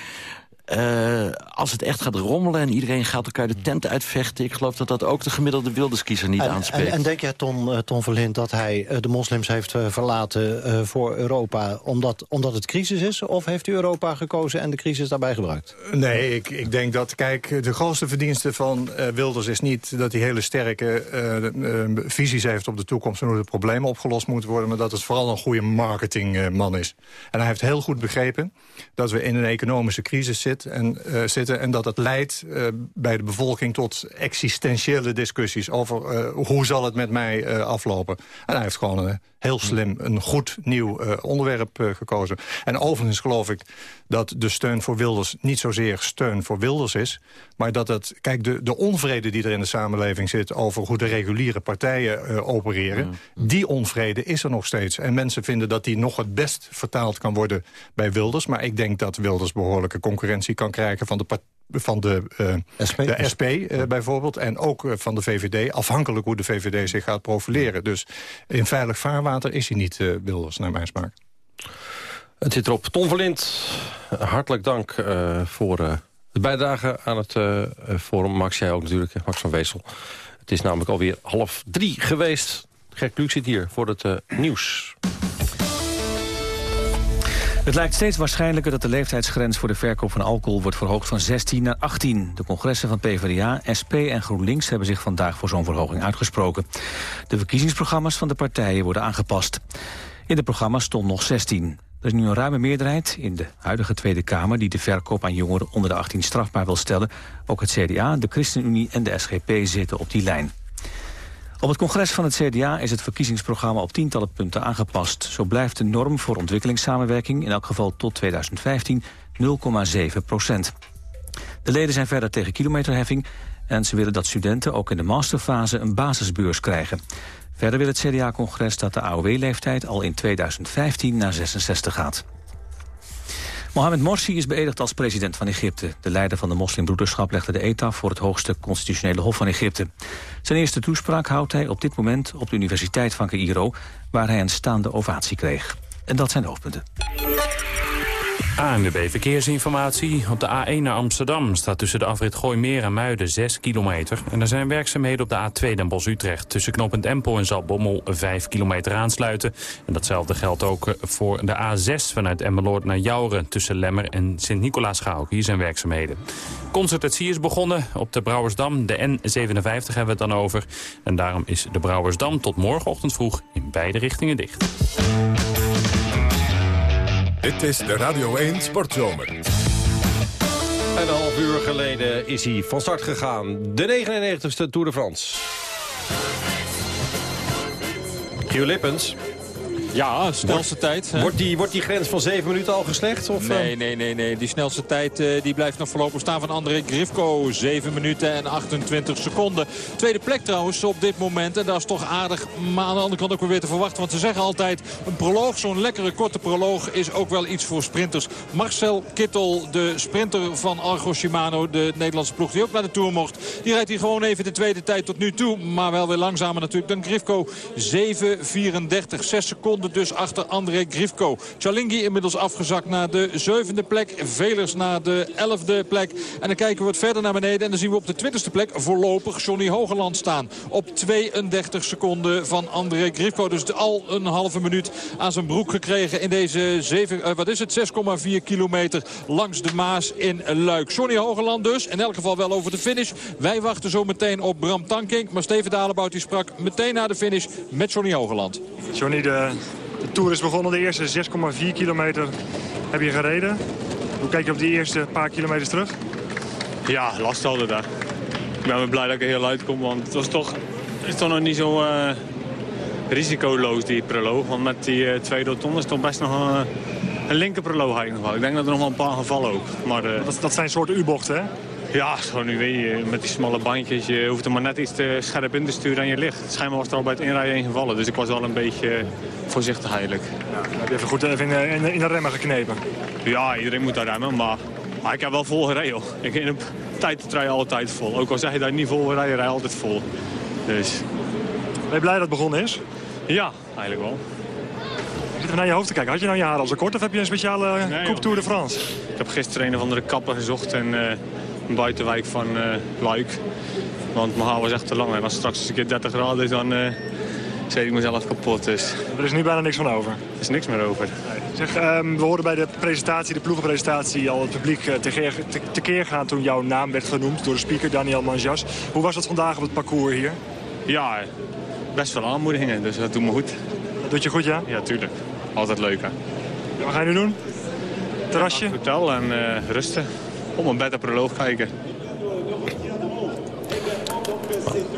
S17: uh, als het echt gaat rommelen en iedereen gaat elkaar de tent uitvechten... ik geloof dat dat ook de gemiddelde wilderskiezer niet
S2: en,
S17: aanspreekt.
S2: En, en, denk jij, Ton, uh, Ton Verlind, dat hij uh, de moslims heeft verlaten voor Europa... Omdat, omdat het crisis is? Of heeft u Europa gekozen en de crisis daarbij gebruikt?
S18: Nee, ik, ik denk dat, kijk, de grootste verdienste van Wilders is niet... dat hij hele sterke visies heeft op de toekomst... en hoe de problemen opgelost moeten worden... maar dat het vooral een goede marketingman is. En hij heeft heel goed begrepen dat we in een economische crisis zitten en, uh, zitten. En dat het leidt uh, bij de bevolking tot existentiële discussies... over uh, hoe zal het met mij aflopen. En hij heeft gewoon heel slim een goed nieuw onderwerp gekozen. En overigens geloof ik dat de steun voor Wilders niet zozeer steun voor Wilders is... maar dat het, kijk, de, de onvrede die er in de samenleving zit... over hoe de reguliere partijen opereren... die onvrede is er nog steeds. En mensen vinden dat die nog het best vertaald kan worden bij Wilders. Maar ik denk dat Wilders behoorlijke concurrentie kan krijgen van de van de, uh, SP, de SP uh, bijvoorbeeld. En ook uh, van de VVD, afhankelijk hoe de VVD zich gaat profileren. Dus in veilig vaarwater is hij niet Wilders, naar mijn smaak.
S3: Het zit erop. Tom Verlind, hartelijk dank voor de bijdrage aan het forum. Max, jij ook natuurlijk, Max van Weesel. Het is namelijk alweer half drie geweest. Gert Kluk zit hier voor het nieuws.
S5: Het lijkt steeds waarschijnlijker dat de leeftijdsgrens voor de verkoop van alcohol wordt verhoogd van 16 naar 18. De congressen van PvdA, SP en GroenLinks hebben zich vandaag voor zo'n verhoging uitgesproken. De verkiezingsprogramma's van de partijen worden aangepast. In de programma's stond nog 16. Er is nu een ruime meerderheid in de huidige Tweede Kamer... die de verkoop aan jongeren onder de 18 strafbaar wil stellen. Ook het CDA, de ChristenUnie en de SGP zitten op die lijn. Op het congres van het CDA is het verkiezingsprogramma op tientallen punten aangepast. Zo blijft de norm voor ontwikkelingssamenwerking in elk geval tot 2015 0,7 procent. De leden zijn verder tegen kilometerheffing en ze willen dat studenten ook in de masterfase een basisbeurs krijgen. Verder wil het CDA-congres dat de AOW-leeftijd al in 2015 naar 66 gaat. Mohamed Morsi is beëdigd als president van Egypte. De leider van de moslimbroederschap legde de eet af voor het hoogste constitutionele hof van Egypte. Zijn eerste toespraak houdt hij op dit moment op de Universiteit van Cairo... waar hij een staande ovatie kreeg. En dat zijn de hoofdpunten.
S7: ANWB Verkeersinformatie. Op de A1 naar Amsterdam staat tussen de afrit Gooimeer en Muiden 6 kilometer. En er zijn werkzaamheden op de A2 Den Bosch-Utrecht. Tussen knooppunt Empel en Zaltbommel 5 kilometer aansluiten. En datzelfde geldt ook voor de A6 vanuit Emmeloord naar Jouren... tussen Lemmer en Sint-Nicolaas-Gouw. Hier zijn werkzaamheden. Concertatie is begonnen op de Brouwersdam. De N57 hebben we het dan over. En daarom is de Brouwersdam tot morgenochtend vroeg in beide richtingen dicht.
S1: Dit is de Radio 1 Sportzomer.
S3: En een half uur geleden is hij van start gegaan. De 99ste Tour de France. Gio Lippens.
S12: Ja, snelste tijd. Hè?
S3: Wordt die, wordt die grens van 7 minuten al geslecht? Of,
S12: nee, nee, nee, nee. Die snelste tijd uh, die blijft nog voorlopig staan van André Grifko. 7 minuten en 28 seconden. Tweede plek trouwens op dit moment. En dat is toch aardig. Maar aan de andere kant ook weer te verwachten. Want ze zeggen altijd een proloog, zo'n lekkere korte proloog... is ook wel iets voor sprinters. Marcel Kittel, de sprinter van Argo Shimano. De Nederlandse ploeg die ook naar de Tour mocht. Die rijdt hier gewoon even de tweede tijd tot nu toe. Maar wel weer langzamer natuurlijk dan Grifko. 7.34, 6 seconden dus achter André Grifko. Chalingi inmiddels afgezakt naar de zevende plek. Velers naar de elfde plek. En dan kijken we wat verder naar beneden. En dan zien we op de twintigste plek voorlopig Johnny Hogeland staan. Op 32 seconden van André Grifko. Dus al een halve minuut aan zijn broek gekregen in deze 7, uh, wat is het, 6,4 kilometer langs de Maas in Luik. Johnny Hogeland dus. In elk geval wel over de finish. Wij wachten zo meteen op Bram Tankink. Maar Steven Dalebout die sprak meteen na de finish met Johnny Hogeland.
S19: Johnny, de de Tour is begonnen, de eerste 6,4 kilometer heb je gereden. Hoe kijk je op die eerste paar kilometers terug?
S20: Ja, lastig altijd daar. Ik ben blij dat ik er heel uitkom, want het was toch, het is toch nog niet zo uh, risicoloos die proloog. Want met die uh, twee rotondes is toch best nog een, een linker proloog eigenlijk nog wel. Ik denk dat er nog wel een paar gevallen ook. Maar, uh,
S19: dat, dat zijn soorten U-bochten hè?
S20: Ja, gewoon nu weet je, met die smalle bandjes. Je hoeft er maar net iets te scherp in te sturen en je ligt. Schijnbaar was er al bij het inrijden in gevallen. Dus ik was wel een beetje voorzichtig eigenlijk.
S19: Ja, heb je even goed even in, de- in, de- in de remmen geknepen.
S20: Ja, iedereen moet daar remmen, maar, maar ik heb wel vol gereden. hoor. Ik in op tijd rij je altijd vol. Ook al zeg je dat je niet vol rijden, rij je altijd vol. Dus
S19: Ben je blij dat het begonnen is?
S20: ja, eigenlijk wel.
S19: Ik zit even naar je hoofd te kijken. Had je nou je haar al zo kort of heb je een speciale eh,
S20: Nee,
S19: Coupe Tour de France?
S20: Ik heb gisteren een of andere kapper gezocht eh, een buitenwijk van eh, Luik. Want mijn haar was echt te lang. En als het straks eens een keer 30 graden is, dan eh zet ik mezelf kapot. Dus
S19: Er is nu bijna niks van over.
S20: er is niks meer over.
S19: Zeg, ehm, we hoorden bij de presentatie, de ploegenpresentatie, al het publiek eh, tekeer, te, tekeer gaan toen jouw naam werd genoemd door de speaker Daniel Manjas. Hoe was dat vandaag op het parcours hier?
S20: Ja, best wel aanmoedigingen, dus dat doet me goed.
S19: Dat doet je goed, ja?
S20: Ja, tuurlijk. Altijd leuk, hè.
S19: Ja, wat ga je nu doen? Terrasje?
S20: Hotel en rusten. Op mijn bed en proloog kijken.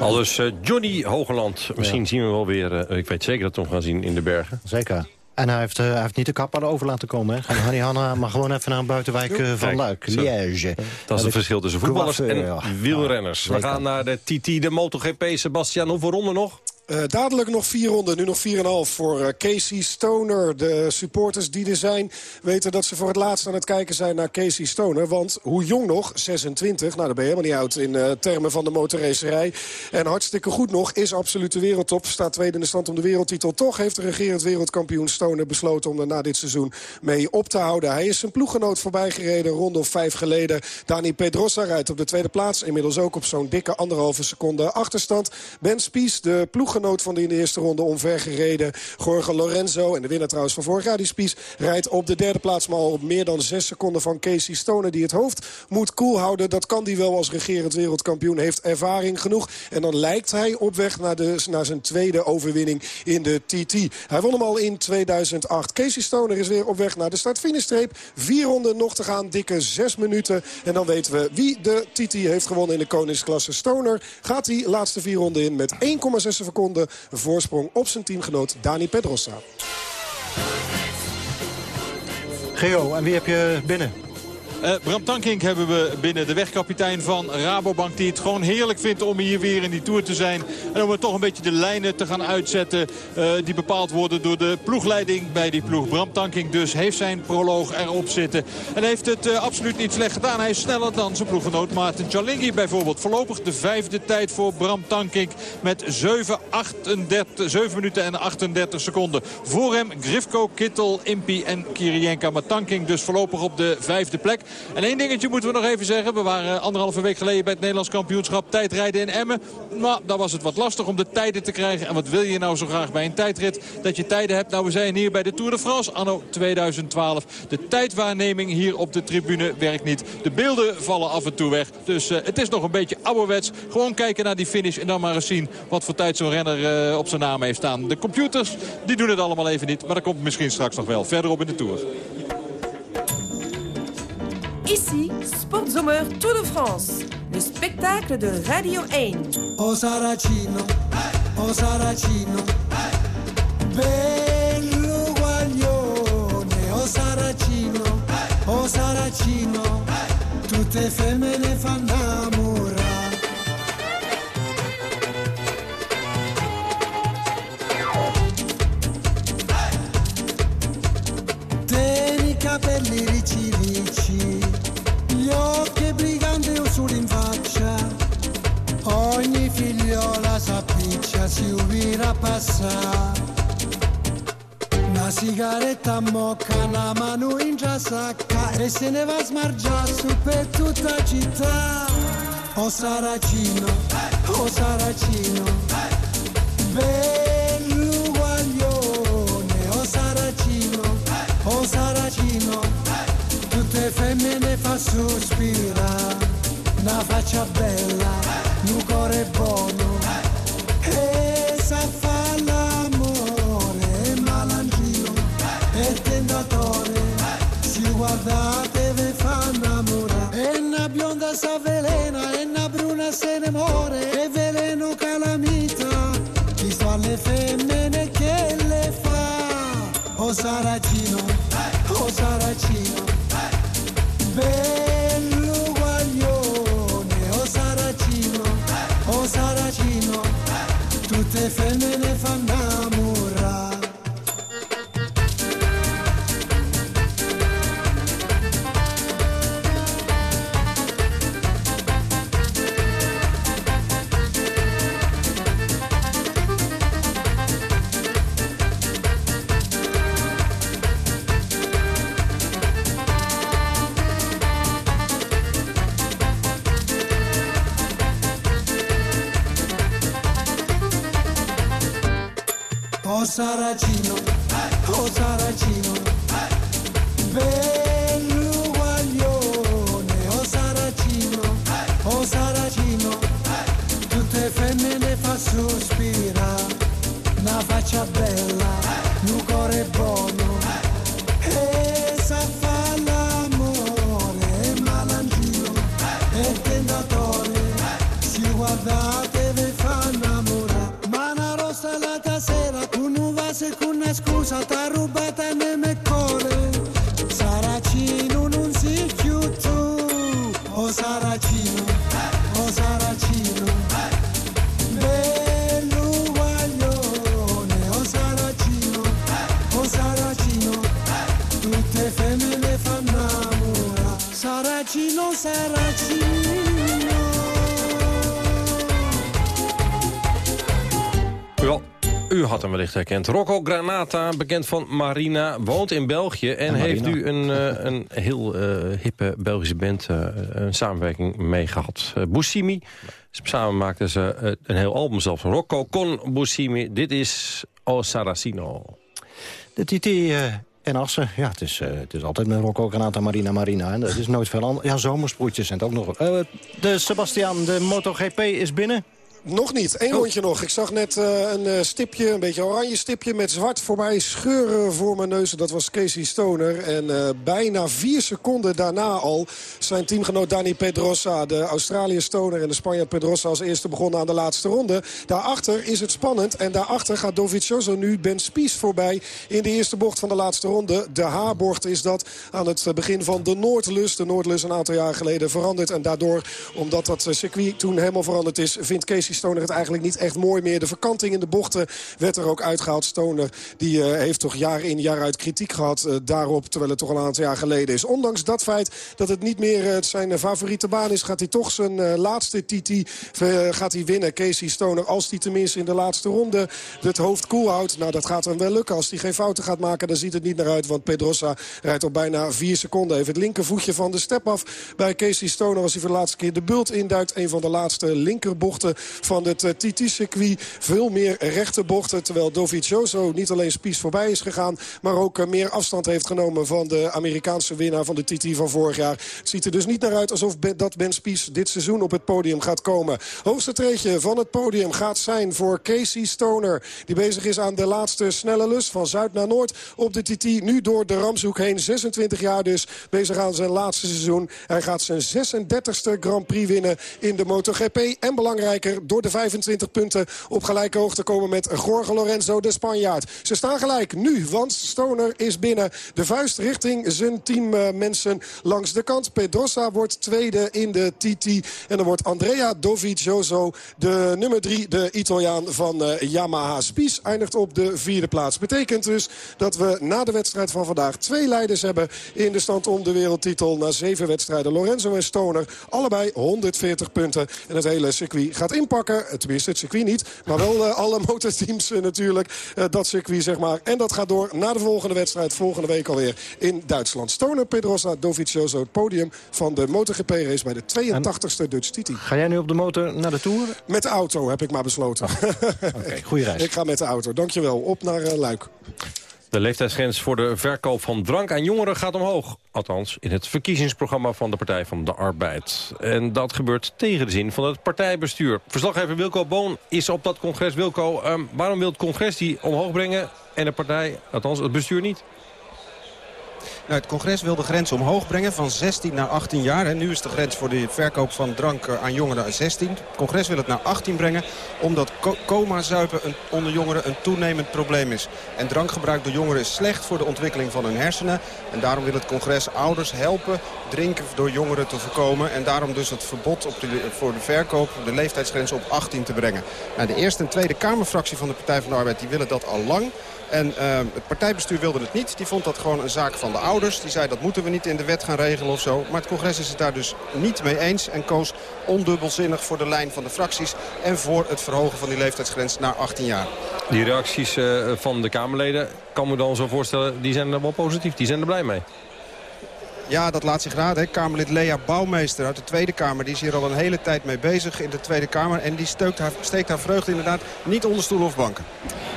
S3: Al dus eh, Johnny Hogeland. Misschien zien we wel weer, eh, ik weet zeker dat we hem gaan zien in de bergen.
S2: Zeker. En hij heeft, eh, hij heeft niet de kap aan de over laten komen. Hè. Hanni Hanna mag gewoon even naar een buitenwijk van
S3: Kijk,
S2: Luik.
S3: zo.
S2: Liège.
S3: Dat is het verschil tussen voetballers en wielrenners. We gaan naar de TT, de MotoGP. Sebastian, hoeveel ronden nog?
S13: Eh, dadelijk nog vier ronden, nu nog 4,5 voor eh, Casey Stoner. De supporters die er zijn weten dat ze voor het laatst aan het kijken zijn naar Casey Stoner. Want hoe jong nog, 26, nou daar ben je helemaal niet oud in eh, termen van de motorracerij. En hartstikke goed nog, is absolute wereldtop. Staat tweede in de stand om de wereldtitel. Toch heeft de regerend wereldkampioen Stoner besloten om er na dit seizoen mee op te houden. Hij is zijn ploeggenoot voorbij gereden, een ronde of vijf geleden. Dani Pedrosa rijdt op de tweede plaats. Inmiddels ook op zo'n dikke anderhalve seconde achterstand. Ben Spies, de ploeggenoot van de in de eerste ronde omver gereden. Jorge Lorenzo, en de winnaar trouwens van vorig jaar, die Spies... rijdt op de derde plaats, maar al op meer dan zes seconden van Casey Stoner... die het hoofd moet koel houden. Dat kan hij wel als regerend wereldkampioen. Heeft ervaring genoeg. En dan lijkt hij op weg naar, de, naar zijn tweede overwinning in de TT. Hij won hem al in 2008. Casey Stoner is weer op weg naar de start-finishstreep. Vier ronden nog te gaan, dikke zes minuten. En dan weten we wie de TT heeft gewonnen in de koningsklasse. Stoner gaat die laatste vier ronden in met 1,6 seconden voorsprong op zijn teamgenoot Dani Pedrosa.
S2: Geo, en wie heb je binnen?
S12: Eh, Bram Tankink hebben we binnen de wegkapitein van Rabobank... die het gewoon heerlijk vindt om hier weer in die Tour te zijn. En om er toch een beetje de lijnen te gaan uitzetten... eh, die bepaald worden door de ploegleiding bij die ploeg. Bram Tankink dus heeft zijn proloog erop zitten. En heeft het eh, absoluut niet slecht gedaan. Hij is sneller dan zijn ploeggenoot Maarten Cialinghi bijvoorbeeld. Voorlopig de vijfde tijd voor Bram Tankink met 7, 38, 7 minuten en 38 seconden. Voor hem Grifko, Kittel, Impi en Kirienka. Maar Tankink dus voorlopig op de vijfde plek. En één dingetje moeten we nog even zeggen. We waren anderhalve week geleden bij het Nederlands kampioenschap tijdrijden in Emmen. Maar daar was het wat lastig om de tijden te krijgen. En wat wil je nou zo graag bij een tijdrit? Dat je tijden hebt. Nou, we zijn hier bij de Tour de France anno 2012. De tijdwaarneming hier op de tribune werkt niet. De beelden vallen af en toe weg. Dus eh, het is nog een beetje ouderwets. Gewoon kijken naar die finish en dan maar eens zien wat voor tijd zo'n renner eh, op zijn naam heeft staan. De computers, die doen het allemaal even niet. Maar dat komt misschien straks nog wel. Verderop in de Tour.
S21: Ici, Sportzomer Tour de France, le spectacle de Radio 1.
S11: O Saracino, o Saracino, bello guaglione, o Saracino, o Saracino, tutte femmine fanno Una sigaretta mocca, una mano in già e se ne va a su per tutta la città. O Saracino, o Saracino, bello guaglione, o Saracino, o Saracino, tutte femmine fa sospirare, una faccia bella, un cuore buono, Saracino, oh Saracino, bello guaglione, oh Saracino, oh Saracino, tutte femmine fanno Saracino,
S3: Rocco Granata, bekend van Marina, woont in België... en heeft nu een, eh, een heel eh, hippe Belgische band eh, een samenwerking mee gehad. Boussimi, samen maakten ze een heel album zelfs. Rocco con Boussimi, dit is O Saracino.
S2: De Titi en Assen, ja, het is, het is altijd met Rocco Granata Marina Marina. En dat is nooit veel anders. Ja, zomersproetjes zijn het ook nog. De Sebastian, de MotoGP is binnen.
S13: Nog niet, één rondje nog. Ik zag net eh, een eh, stipje, een beetje oranje stipje met zwart voorbij scheuren voor mijn neus. Dat was Casey Stoner. En eh, bijna vier seconden daarna al zijn teamgenoot Dani Pedrosa... de Australië Stoner en de Spanjaard Pedrosa als eerste begonnen aan de laatste ronde. Daarachter is het spannend en daarachter gaat Dovizioso nu Ben Spies voorbij... in de eerste bocht van de laatste ronde. De H-bocht is dat aan het begin van de Noordlus. De Noordlus een aantal jaar geleden veranderd. En daardoor, omdat dat circuit toen helemaal veranderd is... vindt Casey Stoner het eigenlijk niet echt mooi meer. De verkanting in de bochten werd er ook uitgehaald. Stoner die eh, heeft toch jaar in jaar uit kritiek gehad eh, daarop... terwijl het toch al een aantal jaar geleden is. Ondanks dat feit dat het niet meer eh, zijn favoriete baan is... gaat hij toch zijn laatste TT gaat hij winnen. Casey Stoner, als hij tenminste in de laatste ronde het hoofd koel houdt... nou, dat gaat hem wel lukken. Als hij geen fouten gaat maken, dan ziet het niet naar uit. Want Pedrosa rijdt op bijna vier seconden. Heeft het linkervoetje van de step af. Bij Casey Stoner was hij voor de laatste keer de bult induikt. Een van de laatste linkerbochten van het eh, TT-circuit. Veel meer rechte bochten. Terwijl Dovizioso niet alleen Spies voorbij is gegaan... maar ook eh, meer afstand heeft genomen van de Amerikaanse winnaar van de TT van vorig jaar. Het ziet er dus niet naar uit alsof dat Ben Spies dit seizoen op het podium gaat komen. Hoogste treedje van het podium gaat zijn voor Casey Stoner. Die bezig is aan de laatste snelle lus van zuid naar noord op de TT. Nu door de Ramshoek heen. 26 jaar dus bezig aan zijn laatste seizoen. Hij gaat zijn 36e Grand Prix winnen in de MotoGP. En belangrijker, door de 25 punten op gelijke hoogte komen met Jorge Lorenzo, de Spanjaard. Ze staan gelijk nu, want Stoner is binnen. De vuist richting zijn teammensen langs de kant. Pedrosa wordt tweede in de TT. En dan wordt Andrea Dovizioso de nummer drie, de Italiaan van eh, Yamaha. Spies eindigt op de vierde plaats. Betekent dus dat we na de wedstrijd van vandaag twee leiders hebben in de stand om de wereldtitel. Na zeven wedstrijden Lorenzo en Stoner. Allebei 140 punten. En het hele circuit gaat inpakken. Eh, Tenminste, het circuit niet. Maar wel eh, alle motorteams eh, natuurlijk. Dat circuit, zeg maar. En dat gaat door naar de volgende wedstrijd. Volgende week alweer in Duitsland. Stoner, Pedrosa, Dovizioso. Het podium van de MotoGP-race bij de 82e Dutch TT.
S2: Ga jij nu op de motor naar de Tour?
S13: Met de auto heb ik maar besloten.
S2: Oké, goede reis.
S13: ik ga met de auto. Dankjewel. Op naar Luik.
S3: De leeftijdsgrens voor de verkoop van drank aan jongeren gaat omhoog. Althans, in het verkiezingsprogramma van de Partij van de Arbeid. En dat gebeurt tegen de zin van het partijbestuur. Verslaggever Wilco Boon is op dat congres. Wilco, ehm, waarom wil het congres die omhoog brengen en de partij, althans het bestuur niet?
S22: Nou, het congres wil de grens omhoog brengen van 16 naar 18 jaar. En nu is de grens voor de verkoop van drank eh, aan jongeren 16. Het congres wil het naar 18 brengen omdat coma-zuipen onder jongeren een toenemend probleem is. En drankgebruik door jongeren is slecht voor de ontwikkeling van hun hersenen. En daarom wil het congres ouders helpen drinken door jongeren te voorkomen. En daarom dus het verbod op de, voor de verkoop, de leeftijdsgrens op 18 te brengen. Nou, de Eerste en Tweede Kamerfractie van de Partij van de Arbeid die willen dat al lang. En uh, het partijbestuur wilde het niet. Die vond dat gewoon een zaak van de ouders. Die zei dat moeten we niet in de wet gaan regelen of zo. Maar het congres is het daar dus niet mee eens. En koos ondubbelzinnig voor de lijn van de fracties. En voor het verhogen van die leeftijdsgrens naar 18 jaar.
S3: Die reacties uh, van de Kamerleden, kan me dan zo voorstellen, die zijn er wel positief. Die zijn er blij mee.
S22: Ja, dat laat zich raden. Hè. Kamerlid Lea Bouwmeester uit de Tweede Kamer. Die is hier al een hele tijd mee bezig in de Tweede Kamer. En die steekt haar, steekt haar vreugde inderdaad niet onder stoelen of banken.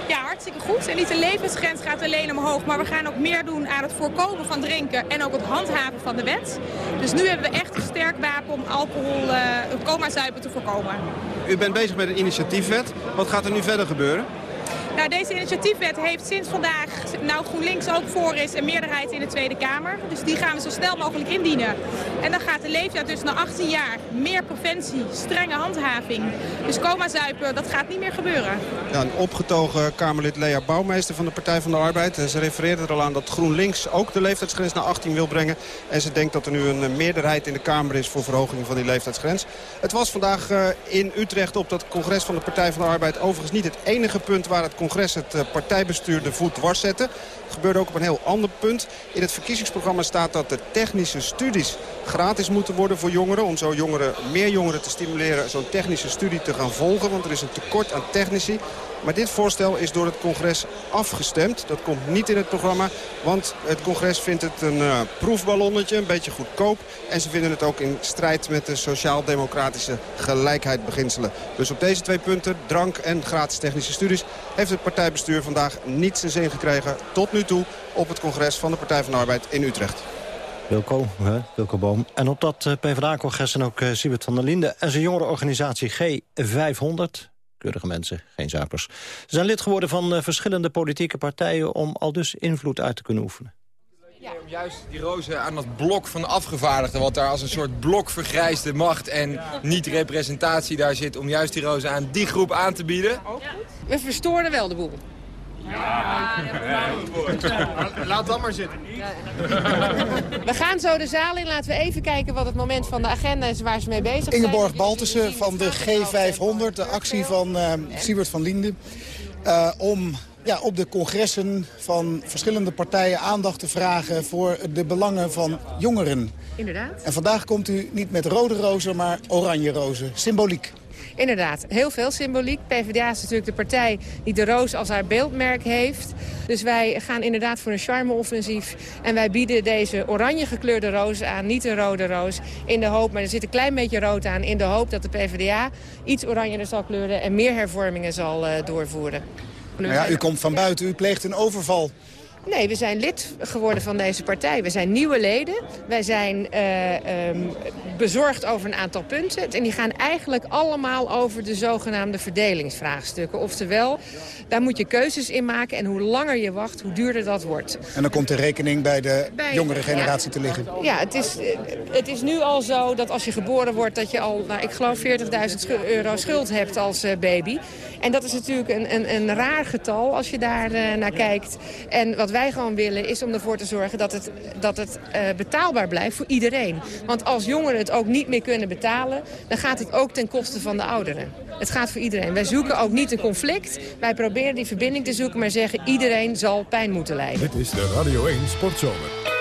S23: Ja, hartstikke goed. En niet de levensgrens gaat alleen omhoog. Maar we gaan ook meer doen aan het voorkomen van drinken. En ook het handhaven van de wet. Dus nu hebben we echt een sterk wapen om alcohol, uh, coma-zuipen te voorkomen.
S22: U bent bezig met een initiatiefwet. Wat gaat er nu verder gebeuren?
S23: Nou, deze initiatiefwet heeft sinds vandaag, nou GroenLinks ook voor is, een meerderheid in de Tweede Kamer. Dus die gaan we zo snel mogelijk indienen. En dan gaat de leeftijd dus naar 18 jaar. Meer preventie, strenge handhaving. Dus coma-zuipen, dat gaat niet meer gebeuren.
S22: Ja, een opgetogen Kamerlid Lea Bouwmeester van de Partij van de Arbeid. Ze refereerde er al aan dat GroenLinks ook de leeftijdsgrens naar 18 wil brengen. En ze denkt dat er nu een meerderheid in de Kamer is voor verhoging van die leeftijdsgrens. Het was vandaag uh, in Utrecht op dat congres van de Partij van de Arbeid overigens niet het enige punt waar het congres het uh, partijbestuur de voet dwars zette. Dat gebeurde ook op een heel ander punt. In het verkiezingsprogramma staat dat de technische studies gratis moeten worden voor jongeren. Om zo jongeren, meer jongeren te stimuleren zo'n technische studie te gaan volgen. Want er is een tekort aan technici. Maar dit voorstel is door het congres afgestemd. Dat komt niet in het programma, want het congres vindt het een uh, proefballonnetje, een beetje goedkoop. En ze vinden het ook in strijd met de sociaal-democratische gelijkheidsbeginselen. Dus op deze twee punten, drank en gratis technische studies, heeft het partijbestuur vandaag niet zijn zin gekregen tot nu toe op het congres van de Partij van de Arbeid in Utrecht.
S2: Wilco, hè, Wilco Boom. En op dat uh, PvdA-congres zijn ook uh, Siebert van der Linden... en zijn jongerenorganisatie G500 keurige mensen, geen zuipers. Ze zijn lid geworden van uh, verschillende politieke partijen... om al dus invloed uit te kunnen oefenen.
S24: Ja. Om juist die rozen aan dat blok van afgevaardigden... wat daar als een soort blok vergrijsde macht en niet-representatie daar zit... om juist die rozen aan die groep aan te bieden.
S25: We verstoorden wel de boel.
S24: Ja, laat dat maar zitten.
S25: We gaan zo de zaal in. Laten we even kijken wat het moment van de agenda is waar ze mee bezig zijn.
S26: Ingeborg Baltussen van de G500, de actie van uh, Siebert van Linden. Uh, om ja, op de congressen van verschillende partijen aandacht te vragen... voor de belangen van jongeren.
S25: Inderdaad.
S26: En vandaag komt u niet met rode rozen, maar oranje rozen. Symboliek.
S25: Inderdaad, heel veel symboliek. PvdA is natuurlijk de partij die de roos als haar beeldmerk heeft. Dus wij gaan inderdaad voor een charme-offensief. En wij bieden deze oranje gekleurde roos aan, niet een rode roos. In de hoop, maar er zit een klein beetje rood aan... in de hoop dat de PvdA iets oranjer zal kleuren... en meer hervormingen zal uh, doorvoeren.
S26: Nou ja, u komt van buiten, u pleegt een overval.
S25: Nee, we zijn lid geworden van deze partij. We zijn nieuwe leden. Wij zijn uh, um, bezorgd over een aantal punten. En die gaan eigenlijk allemaal over de zogenaamde verdelingsvraagstukken. Oftewel, daar moet je keuzes in maken. En hoe langer je wacht, hoe duurder dat wordt.
S26: En dan komt de rekening bij de bij, jongere generatie
S25: ja,
S26: te liggen.
S25: Ja, het is, het is nu al zo dat als je geboren wordt... dat je al, nou, ik geloof, 40.000 euro schuld hebt als uh, baby. En dat is natuurlijk een, een, een raar getal als je daar uh, naar kijkt. En wat wij gewoon willen is om ervoor te zorgen dat het, dat het uh, betaalbaar blijft voor iedereen. Want als jongeren het ook niet meer kunnen betalen... dan gaat het ook ten koste van de ouderen. Het gaat voor iedereen. Wij zoeken ook niet een conflict. Wij proberen die verbinding te zoeken, maar zeggen... iedereen zal pijn moeten lijden.
S1: Dit is de Radio 1 Sportzomer.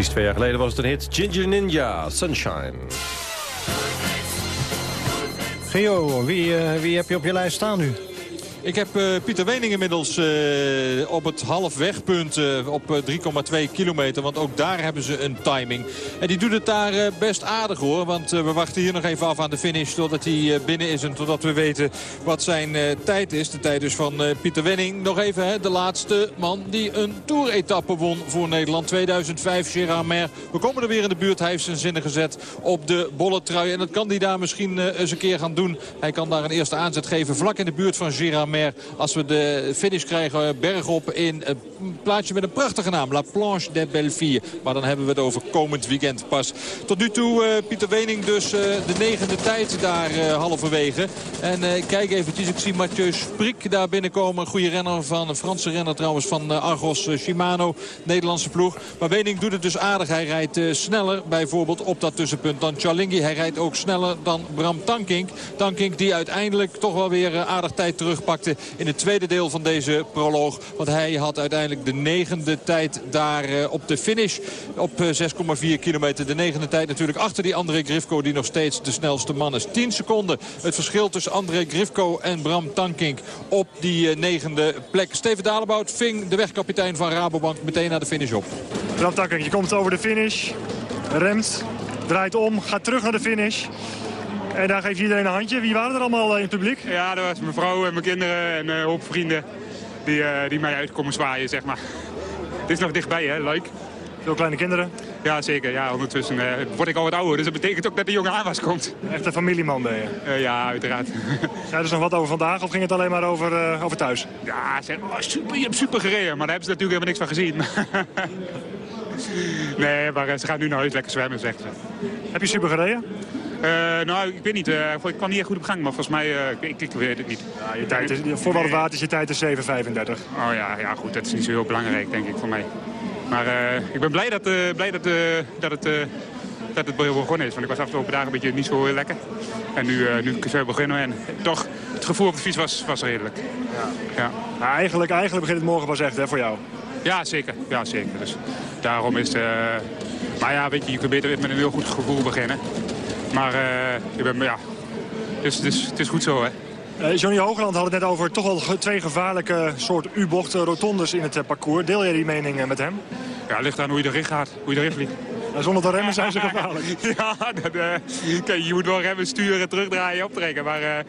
S3: Precies twee jaar geleden was het een hit. Ginger Ninja, Sunshine.
S2: Geo, wie, eh, wie heb je op je lijst staan nu?
S12: Ik heb uh, Pieter Wening inmiddels uh, op het halfwegpunt uh, op 3,2 kilometer. Want ook daar hebben ze een timing. En die doet het daar best aardig hoor. Want we wachten hier nog even af aan de finish totdat hij binnen is. En totdat we weten wat zijn tijd is. De tijd dus van Pieter Wenning. Nog even hè, de laatste man die een toeretappe won voor Nederland. 2005 Gerard Mer. We komen er weer in de buurt. Hij heeft zijn zinnen gezet op de bolle trui. En dat kan hij daar misschien eens een keer gaan doen. Hij kan daar een eerste aanzet geven vlak in de buurt van Gerard als we de finish krijgen bergop in een plaatsje met een prachtige naam. La Planche de Belleville. Maar dan hebben we het over komend weekend pas. Tot nu toe uh, Pieter Wening dus de negende tijd daar halverwege. En kijk eventjes, ik zie Mathieu Sprik daar binnenkomen. Een goede renner van, een Franse renner trouwens van Argos Shimano. Nederlandse ploeg. Maar Wening doet het dus aardig. Hij rijdt sneller bijvoorbeeld op dat tussenpunt dan Chalingi. Hij rijdt ook sneller dan Bram Tankink. Tankink die uiteindelijk toch wel weer aardig tijd terugpakt in het tweede deel van deze proloog. Want hij had uiteindelijk de negende tijd daar eh, op de finish. Op 6,4 eh, kilometer. De negende tijd natuurlijk achter die André Grifko die nog steeds de snelste man is. 10 seconden het verschil tussen André Grifko en Bram Tankink op die eh, negende plek. Steven Dalebout ving de wegkapitein van Rabobank meteen naar de finish op.
S19: Bram Tankink, je komt over de finish. Remt, draait om, gaat terug naar de finish. En daar geeft iedereen een handje. Wie waren er allemaal in het publiek?
S27: Ja, dat was mijn vrouw en mijn kinderen en een hoop vrienden die, uh, die mij uitkomen zwaaien, zeg maar. Het is nog dichtbij, hè, leuk.
S19: Veel kleine kinderen?
S27: Ja, zeker. Ja, ondertussen uh, word ik al wat ouder, dus dat betekent ook dat de jonge aanwas komt.
S19: Echt een familieman ben je?
S27: Uh, ja, uiteraard.
S19: Zei er dus nog wat over vandaag of ging het alleen maar over, uh, over thuis?
S27: Ja, zeg, oh, super, je hebt super gereden, maar daar hebben ze natuurlijk helemaal niks van gezien. nee, maar ze gaan nu naar huis lekker zwemmen, zegt ze.
S19: Heb je super gereden?
S27: Uh, nou, ik weet niet. Uh, ik kwam niet echt goed op gang, maar volgens mij, uh, ik, ik, weet het niet.
S19: Ja, je tijd is, voor wat het water is je tijd is 7,35.
S27: Oh ja, ja, goed. Dat is niet zo heel belangrijk, denk ik, voor mij. Maar ik ben blij dat, blij dat, dat het... dat het begonnen is, want ik was afgelopen dagen een beetje niet zo heel lekker. En nu, nu kunnen we beginnen en toch, het gevoel op de fiets was, was redelijk. Ja.
S19: Ja. Eigenlijk, eigenlijk begint het morgen pas echt hè, voor jou.
S27: Ja, zeker. Ja, zeker. Dus daarom is maar ja, weet je, je kunt beter met een heel goed gevoel beginnen. Maar uh, ik ben, ja, dus, dus, het is goed zo, hè.
S19: Uh, Johnny Hoogland had het net over toch wel twee gevaarlijke soort U-bochten, rotondes in het uh, parcours. Deel jij die mening met hem?
S27: Ja, het ligt aan hoe je erin gaat, hoe je erin vliegt.
S19: Zonder te remmen zijn ze gevaarlijk.
S27: ja, dat, kijk, je moet wel remmen, sturen, terugdraaien, optrekken. Maar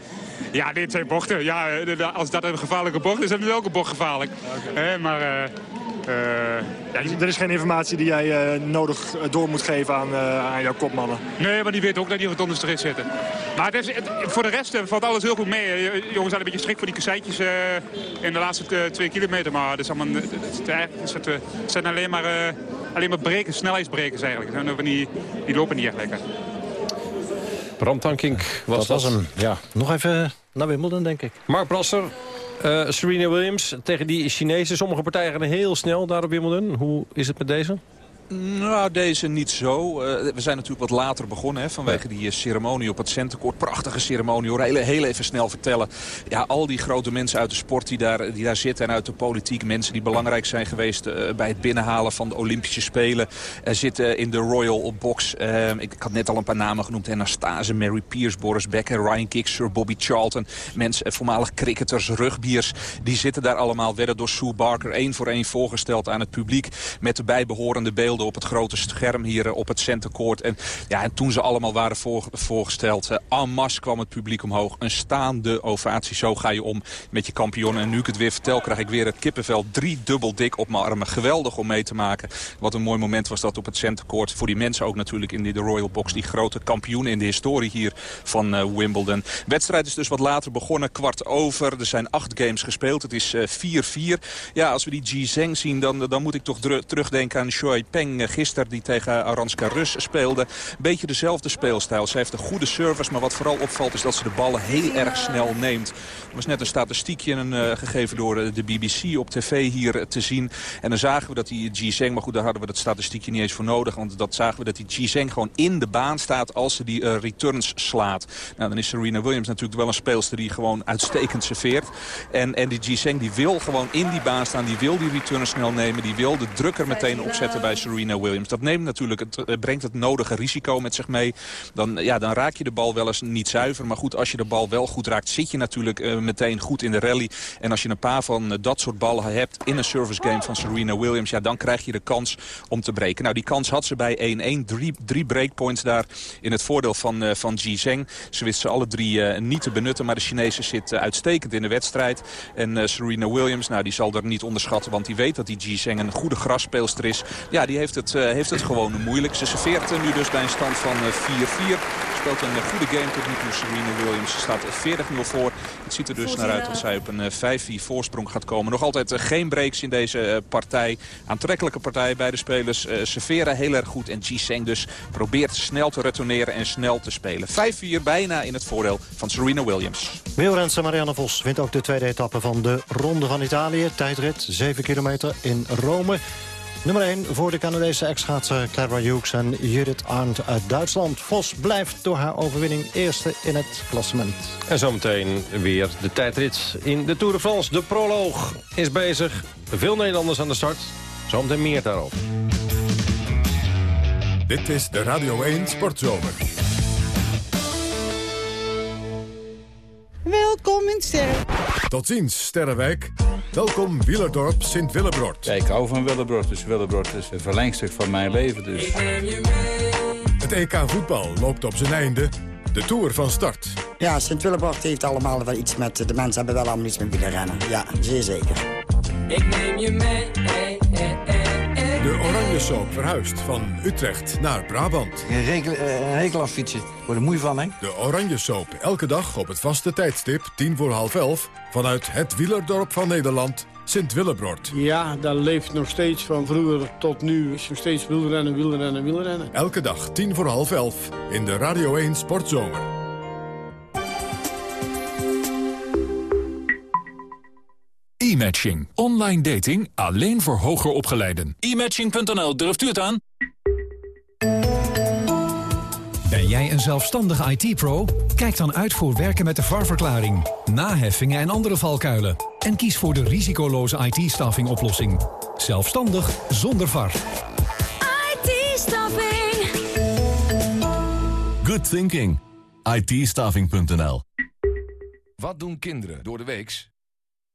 S27: ja, dit zijn bochten. Ja, als dat een gevaarlijke bocht is, dan is elke bocht gevaarlijk. Okay. maar
S19: ja, er is geen informatie die jij uh, nodig door moet geven aan, uh, aan jouw kopmannen?
S27: Nee, maar die weten ook dat die rotondes erin zitten. Maar het is, het, voor de rest valt alles heel goed mee. Jongens zijn een beetje schrik voor die kasseitjes in de laatste twee kilometer. Maar het, is allemaal, het, het, het zijn alleen maar, alleen maar breken, snelheidsbrekers eigenlijk. Die, die lopen niet echt lekker.
S3: Bram Tankink was
S2: dat. was hem, ja. Nog even naar Wimbledon, denk ik.
S3: Mark Brasser, uh, Serena Williams tegen die Chinezen. Sommige partijen gaan heel snel daar op Wimbledon. Hoe is het met deze?
S28: Nou, deze niet zo. Uh, we zijn natuurlijk wat later begonnen hè, vanwege die uh, ceremonie op het centercourt. Prachtige ceremonie hoor. Heel, heel even snel vertellen. Ja, al die grote mensen uit de sport die daar, die daar zitten en uit de politiek. Mensen die belangrijk zijn geweest uh, bij het binnenhalen van de Olympische Spelen. zitten in de Royal Box. ik, ik, had net al een paar namen genoemd. Anastasia, Mary Pierce, Boris Becker, Ryan Giggs, Sir Bobby Charlton. Mensen, voormalig cricketers, rugbiers. Die zitten daar allemaal. Werden door Sue Barker één voor één voorgesteld aan het publiek. Met de bijbehorende beelden op het grote scherm hier eh, op het centercourt. En, ja, en toen ze allemaal waren voor, voorgesteld, uh, en masse kwam het publiek omhoog. Een staande ovatie, zo ga je om met je kampioen. En nu ik het weer vertel, krijg ik weer het kippenvel drie dubbel dik op mijn armen. Geweldig om mee te maken. Wat een mooi moment was dat op het centercourt. Voor die mensen ook natuurlijk in de Royal Box. Die grote kampioen in de historie hier van uh, Wimbledon. Wedstrijd is dus wat later begonnen, kwart over. Er zijn acht games gespeeld. Het is 4-4. ja, als we die Ji Zheng zien, dan, dan moet ik toch terugdenken aan Shui Peng Peng gisteren die tegen Aranska Rus speelde. Beetje dezelfde speelstijl. Ze heeft een goede service, maar wat vooral opvalt is dat ze de ballen heel erg snel neemt. Er was net een statistiekje een, uh, gegeven door de BBC op tv hier te zien. En dan zagen we dat die Ji Zheng, maar goed, daar hadden we dat statistiekje niet eens voor nodig. Want dat zagen we dat die Ji Zheng gewoon in de baan staat als ze die returns slaat. Nou, dan is Serena Williams natuurlijk wel een speelster die gewoon uitstekend serveert. En, en die Ji Zheng die wil gewoon in die baan staan, die wil die returns snel nemen. Die wil de drukker meteen opzetten bij Serena Serena Williams. Dat neemt natuurlijk, het brengt het nodige risico met zich mee. Dan, ja, dan raak je de bal wel eens niet zuiver. Maar goed, als je de bal wel goed raakt, zit je natuurlijk meteen goed in de rally. En als je een paar van dat soort ballen hebt in een service game van Serena Williams... ja, dan krijg je de kans om te breken. Nou, die kans had ze bij 1-1. Drie, breakpoints daar in het voordeel van, uh, van Ji Zheng. Ze wist ze alle drie niet te benutten, maar de Chinese zit uitstekend in de wedstrijd. En Serena Williams, nou, die zal er niet onderschatten, want die weet dat die Ji Zheng een goede grasspeelster is. Ja, die heeft het, heeft het gewoon moeilijk. Ze serveert nu dus bij een stand van 4-4. Speelt een goede game tot nu toe, Serena Williams. Ze staat 40-0 voor. Het ziet er dus naar uit dat zij op een 5-4 voorsprong gaat komen. Nog altijd geen breaks in deze partij. Aantrekkelijke partij. Beide spelers serveren heel erg goed. En Ji dus probeert snel te retourneren en snel te spelen. 5-4 bijna in het voordeel van Serena Williams.
S2: Wielrenster Marianne Vos wint ook de tweede etappe van de Ronde van Italië. Tijdrit 7 kilometer in Rome. Nummer 1 voor de Canadese ex-schaatser Clara Hughes en Judith Arndt uit Duitsland. Vos blijft door haar overwinning eerste in het klassement.
S3: En zometeen weer de tijdrit in de Tour de France. De proloog is bezig. Veel Nederlanders aan de start. Zometeen meer daarover.
S1: Dit is de Radio 1 Sportzomer.
S29: Welkom in Sterren.
S1: Tot ziens, Sterrenwijk. Welkom Wielerdorp Sint-Willebrord.
S30: Ja, ik hou van Willebrord, dus Willebrord is een verlengstuk van mijn leven. Dus.
S1: Het EK voetbal loopt op zijn einde. De Tour van start.
S29: Ja, Sint-Willebrord heeft allemaal wel iets met... De mensen hebben wel allemaal iets met wielrennen. Ja, zeer zeker. Ik neem je mee,
S1: hey, hey, hey, De Oranje Soap verhuist van Utrecht naar Brabant.
S29: Een, hekel af fietsen. Word er moe van, hè?
S1: De Oranje Soap, elke dag op het vaste tijdstip, tien voor half elf... vanuit het wielerdorp van Nederland, Sint-Willebrord.
S31: Ja, dat leeft nog steeds van vroeger tot nu. Is nog steeds wielrennen, wielrennen, wielrennen.
S1: Elke dag, tien voor half elf, in de Radio 1 Sportzomer.
S32: E-matching. Online dating alleen voor hoger opgeleiden. E-matching.nl, durft u het aan? Ben jij een zelfstandige IT-pro? Kijk dan uit voor werken met de VAR-verklaring, naheffingen en andere valkuilen. En kies voor de risicoloze IT-staffing oplossing. Zelfstandig zonder VAR.
S33: IT-staffing.
S34: Good thinking. it
S35: Wat doen kinderen door de weeks?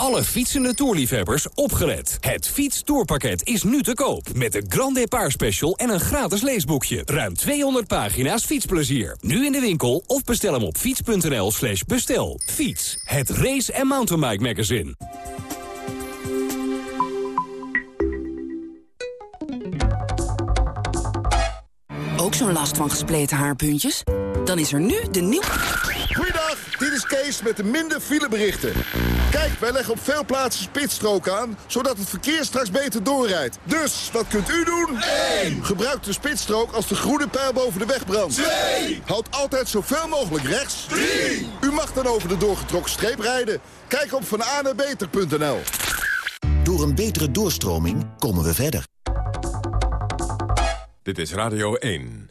S34: Alle fietsende toerliefhebbers opgelet. Het fietstoerpakket is nu te koop. Met de Grand Depart Special en een gratis leesboekje. Ruim 200 pagina's fietsplezier. Nu in de winkel of bestel hem op fiets.nl slash bestel. Fiets, het race- en mountainbike magazine.
S36: Ook zo'n last van gespleten haarpuntjes? Dan is er nu de nieuw...
S37: Kees met de minder fileberichten. Kijk, wij leggen op veel plaatsen spitsstrook aan... zodat het verkeer straks beter doorrijdt. Dus, wat kunt u doen? 1. Gebruik de spitsstrook als de groene pijl boven de weg brandt. 2. Houd altijd zoveel mogelijk rechts. 3. U mag dan over de doorgetrokken streep rijden. Kijk op vananebeter.nl.
S38: Door een betere doorstroming komen we verder.
S1: Dit is Radio 1.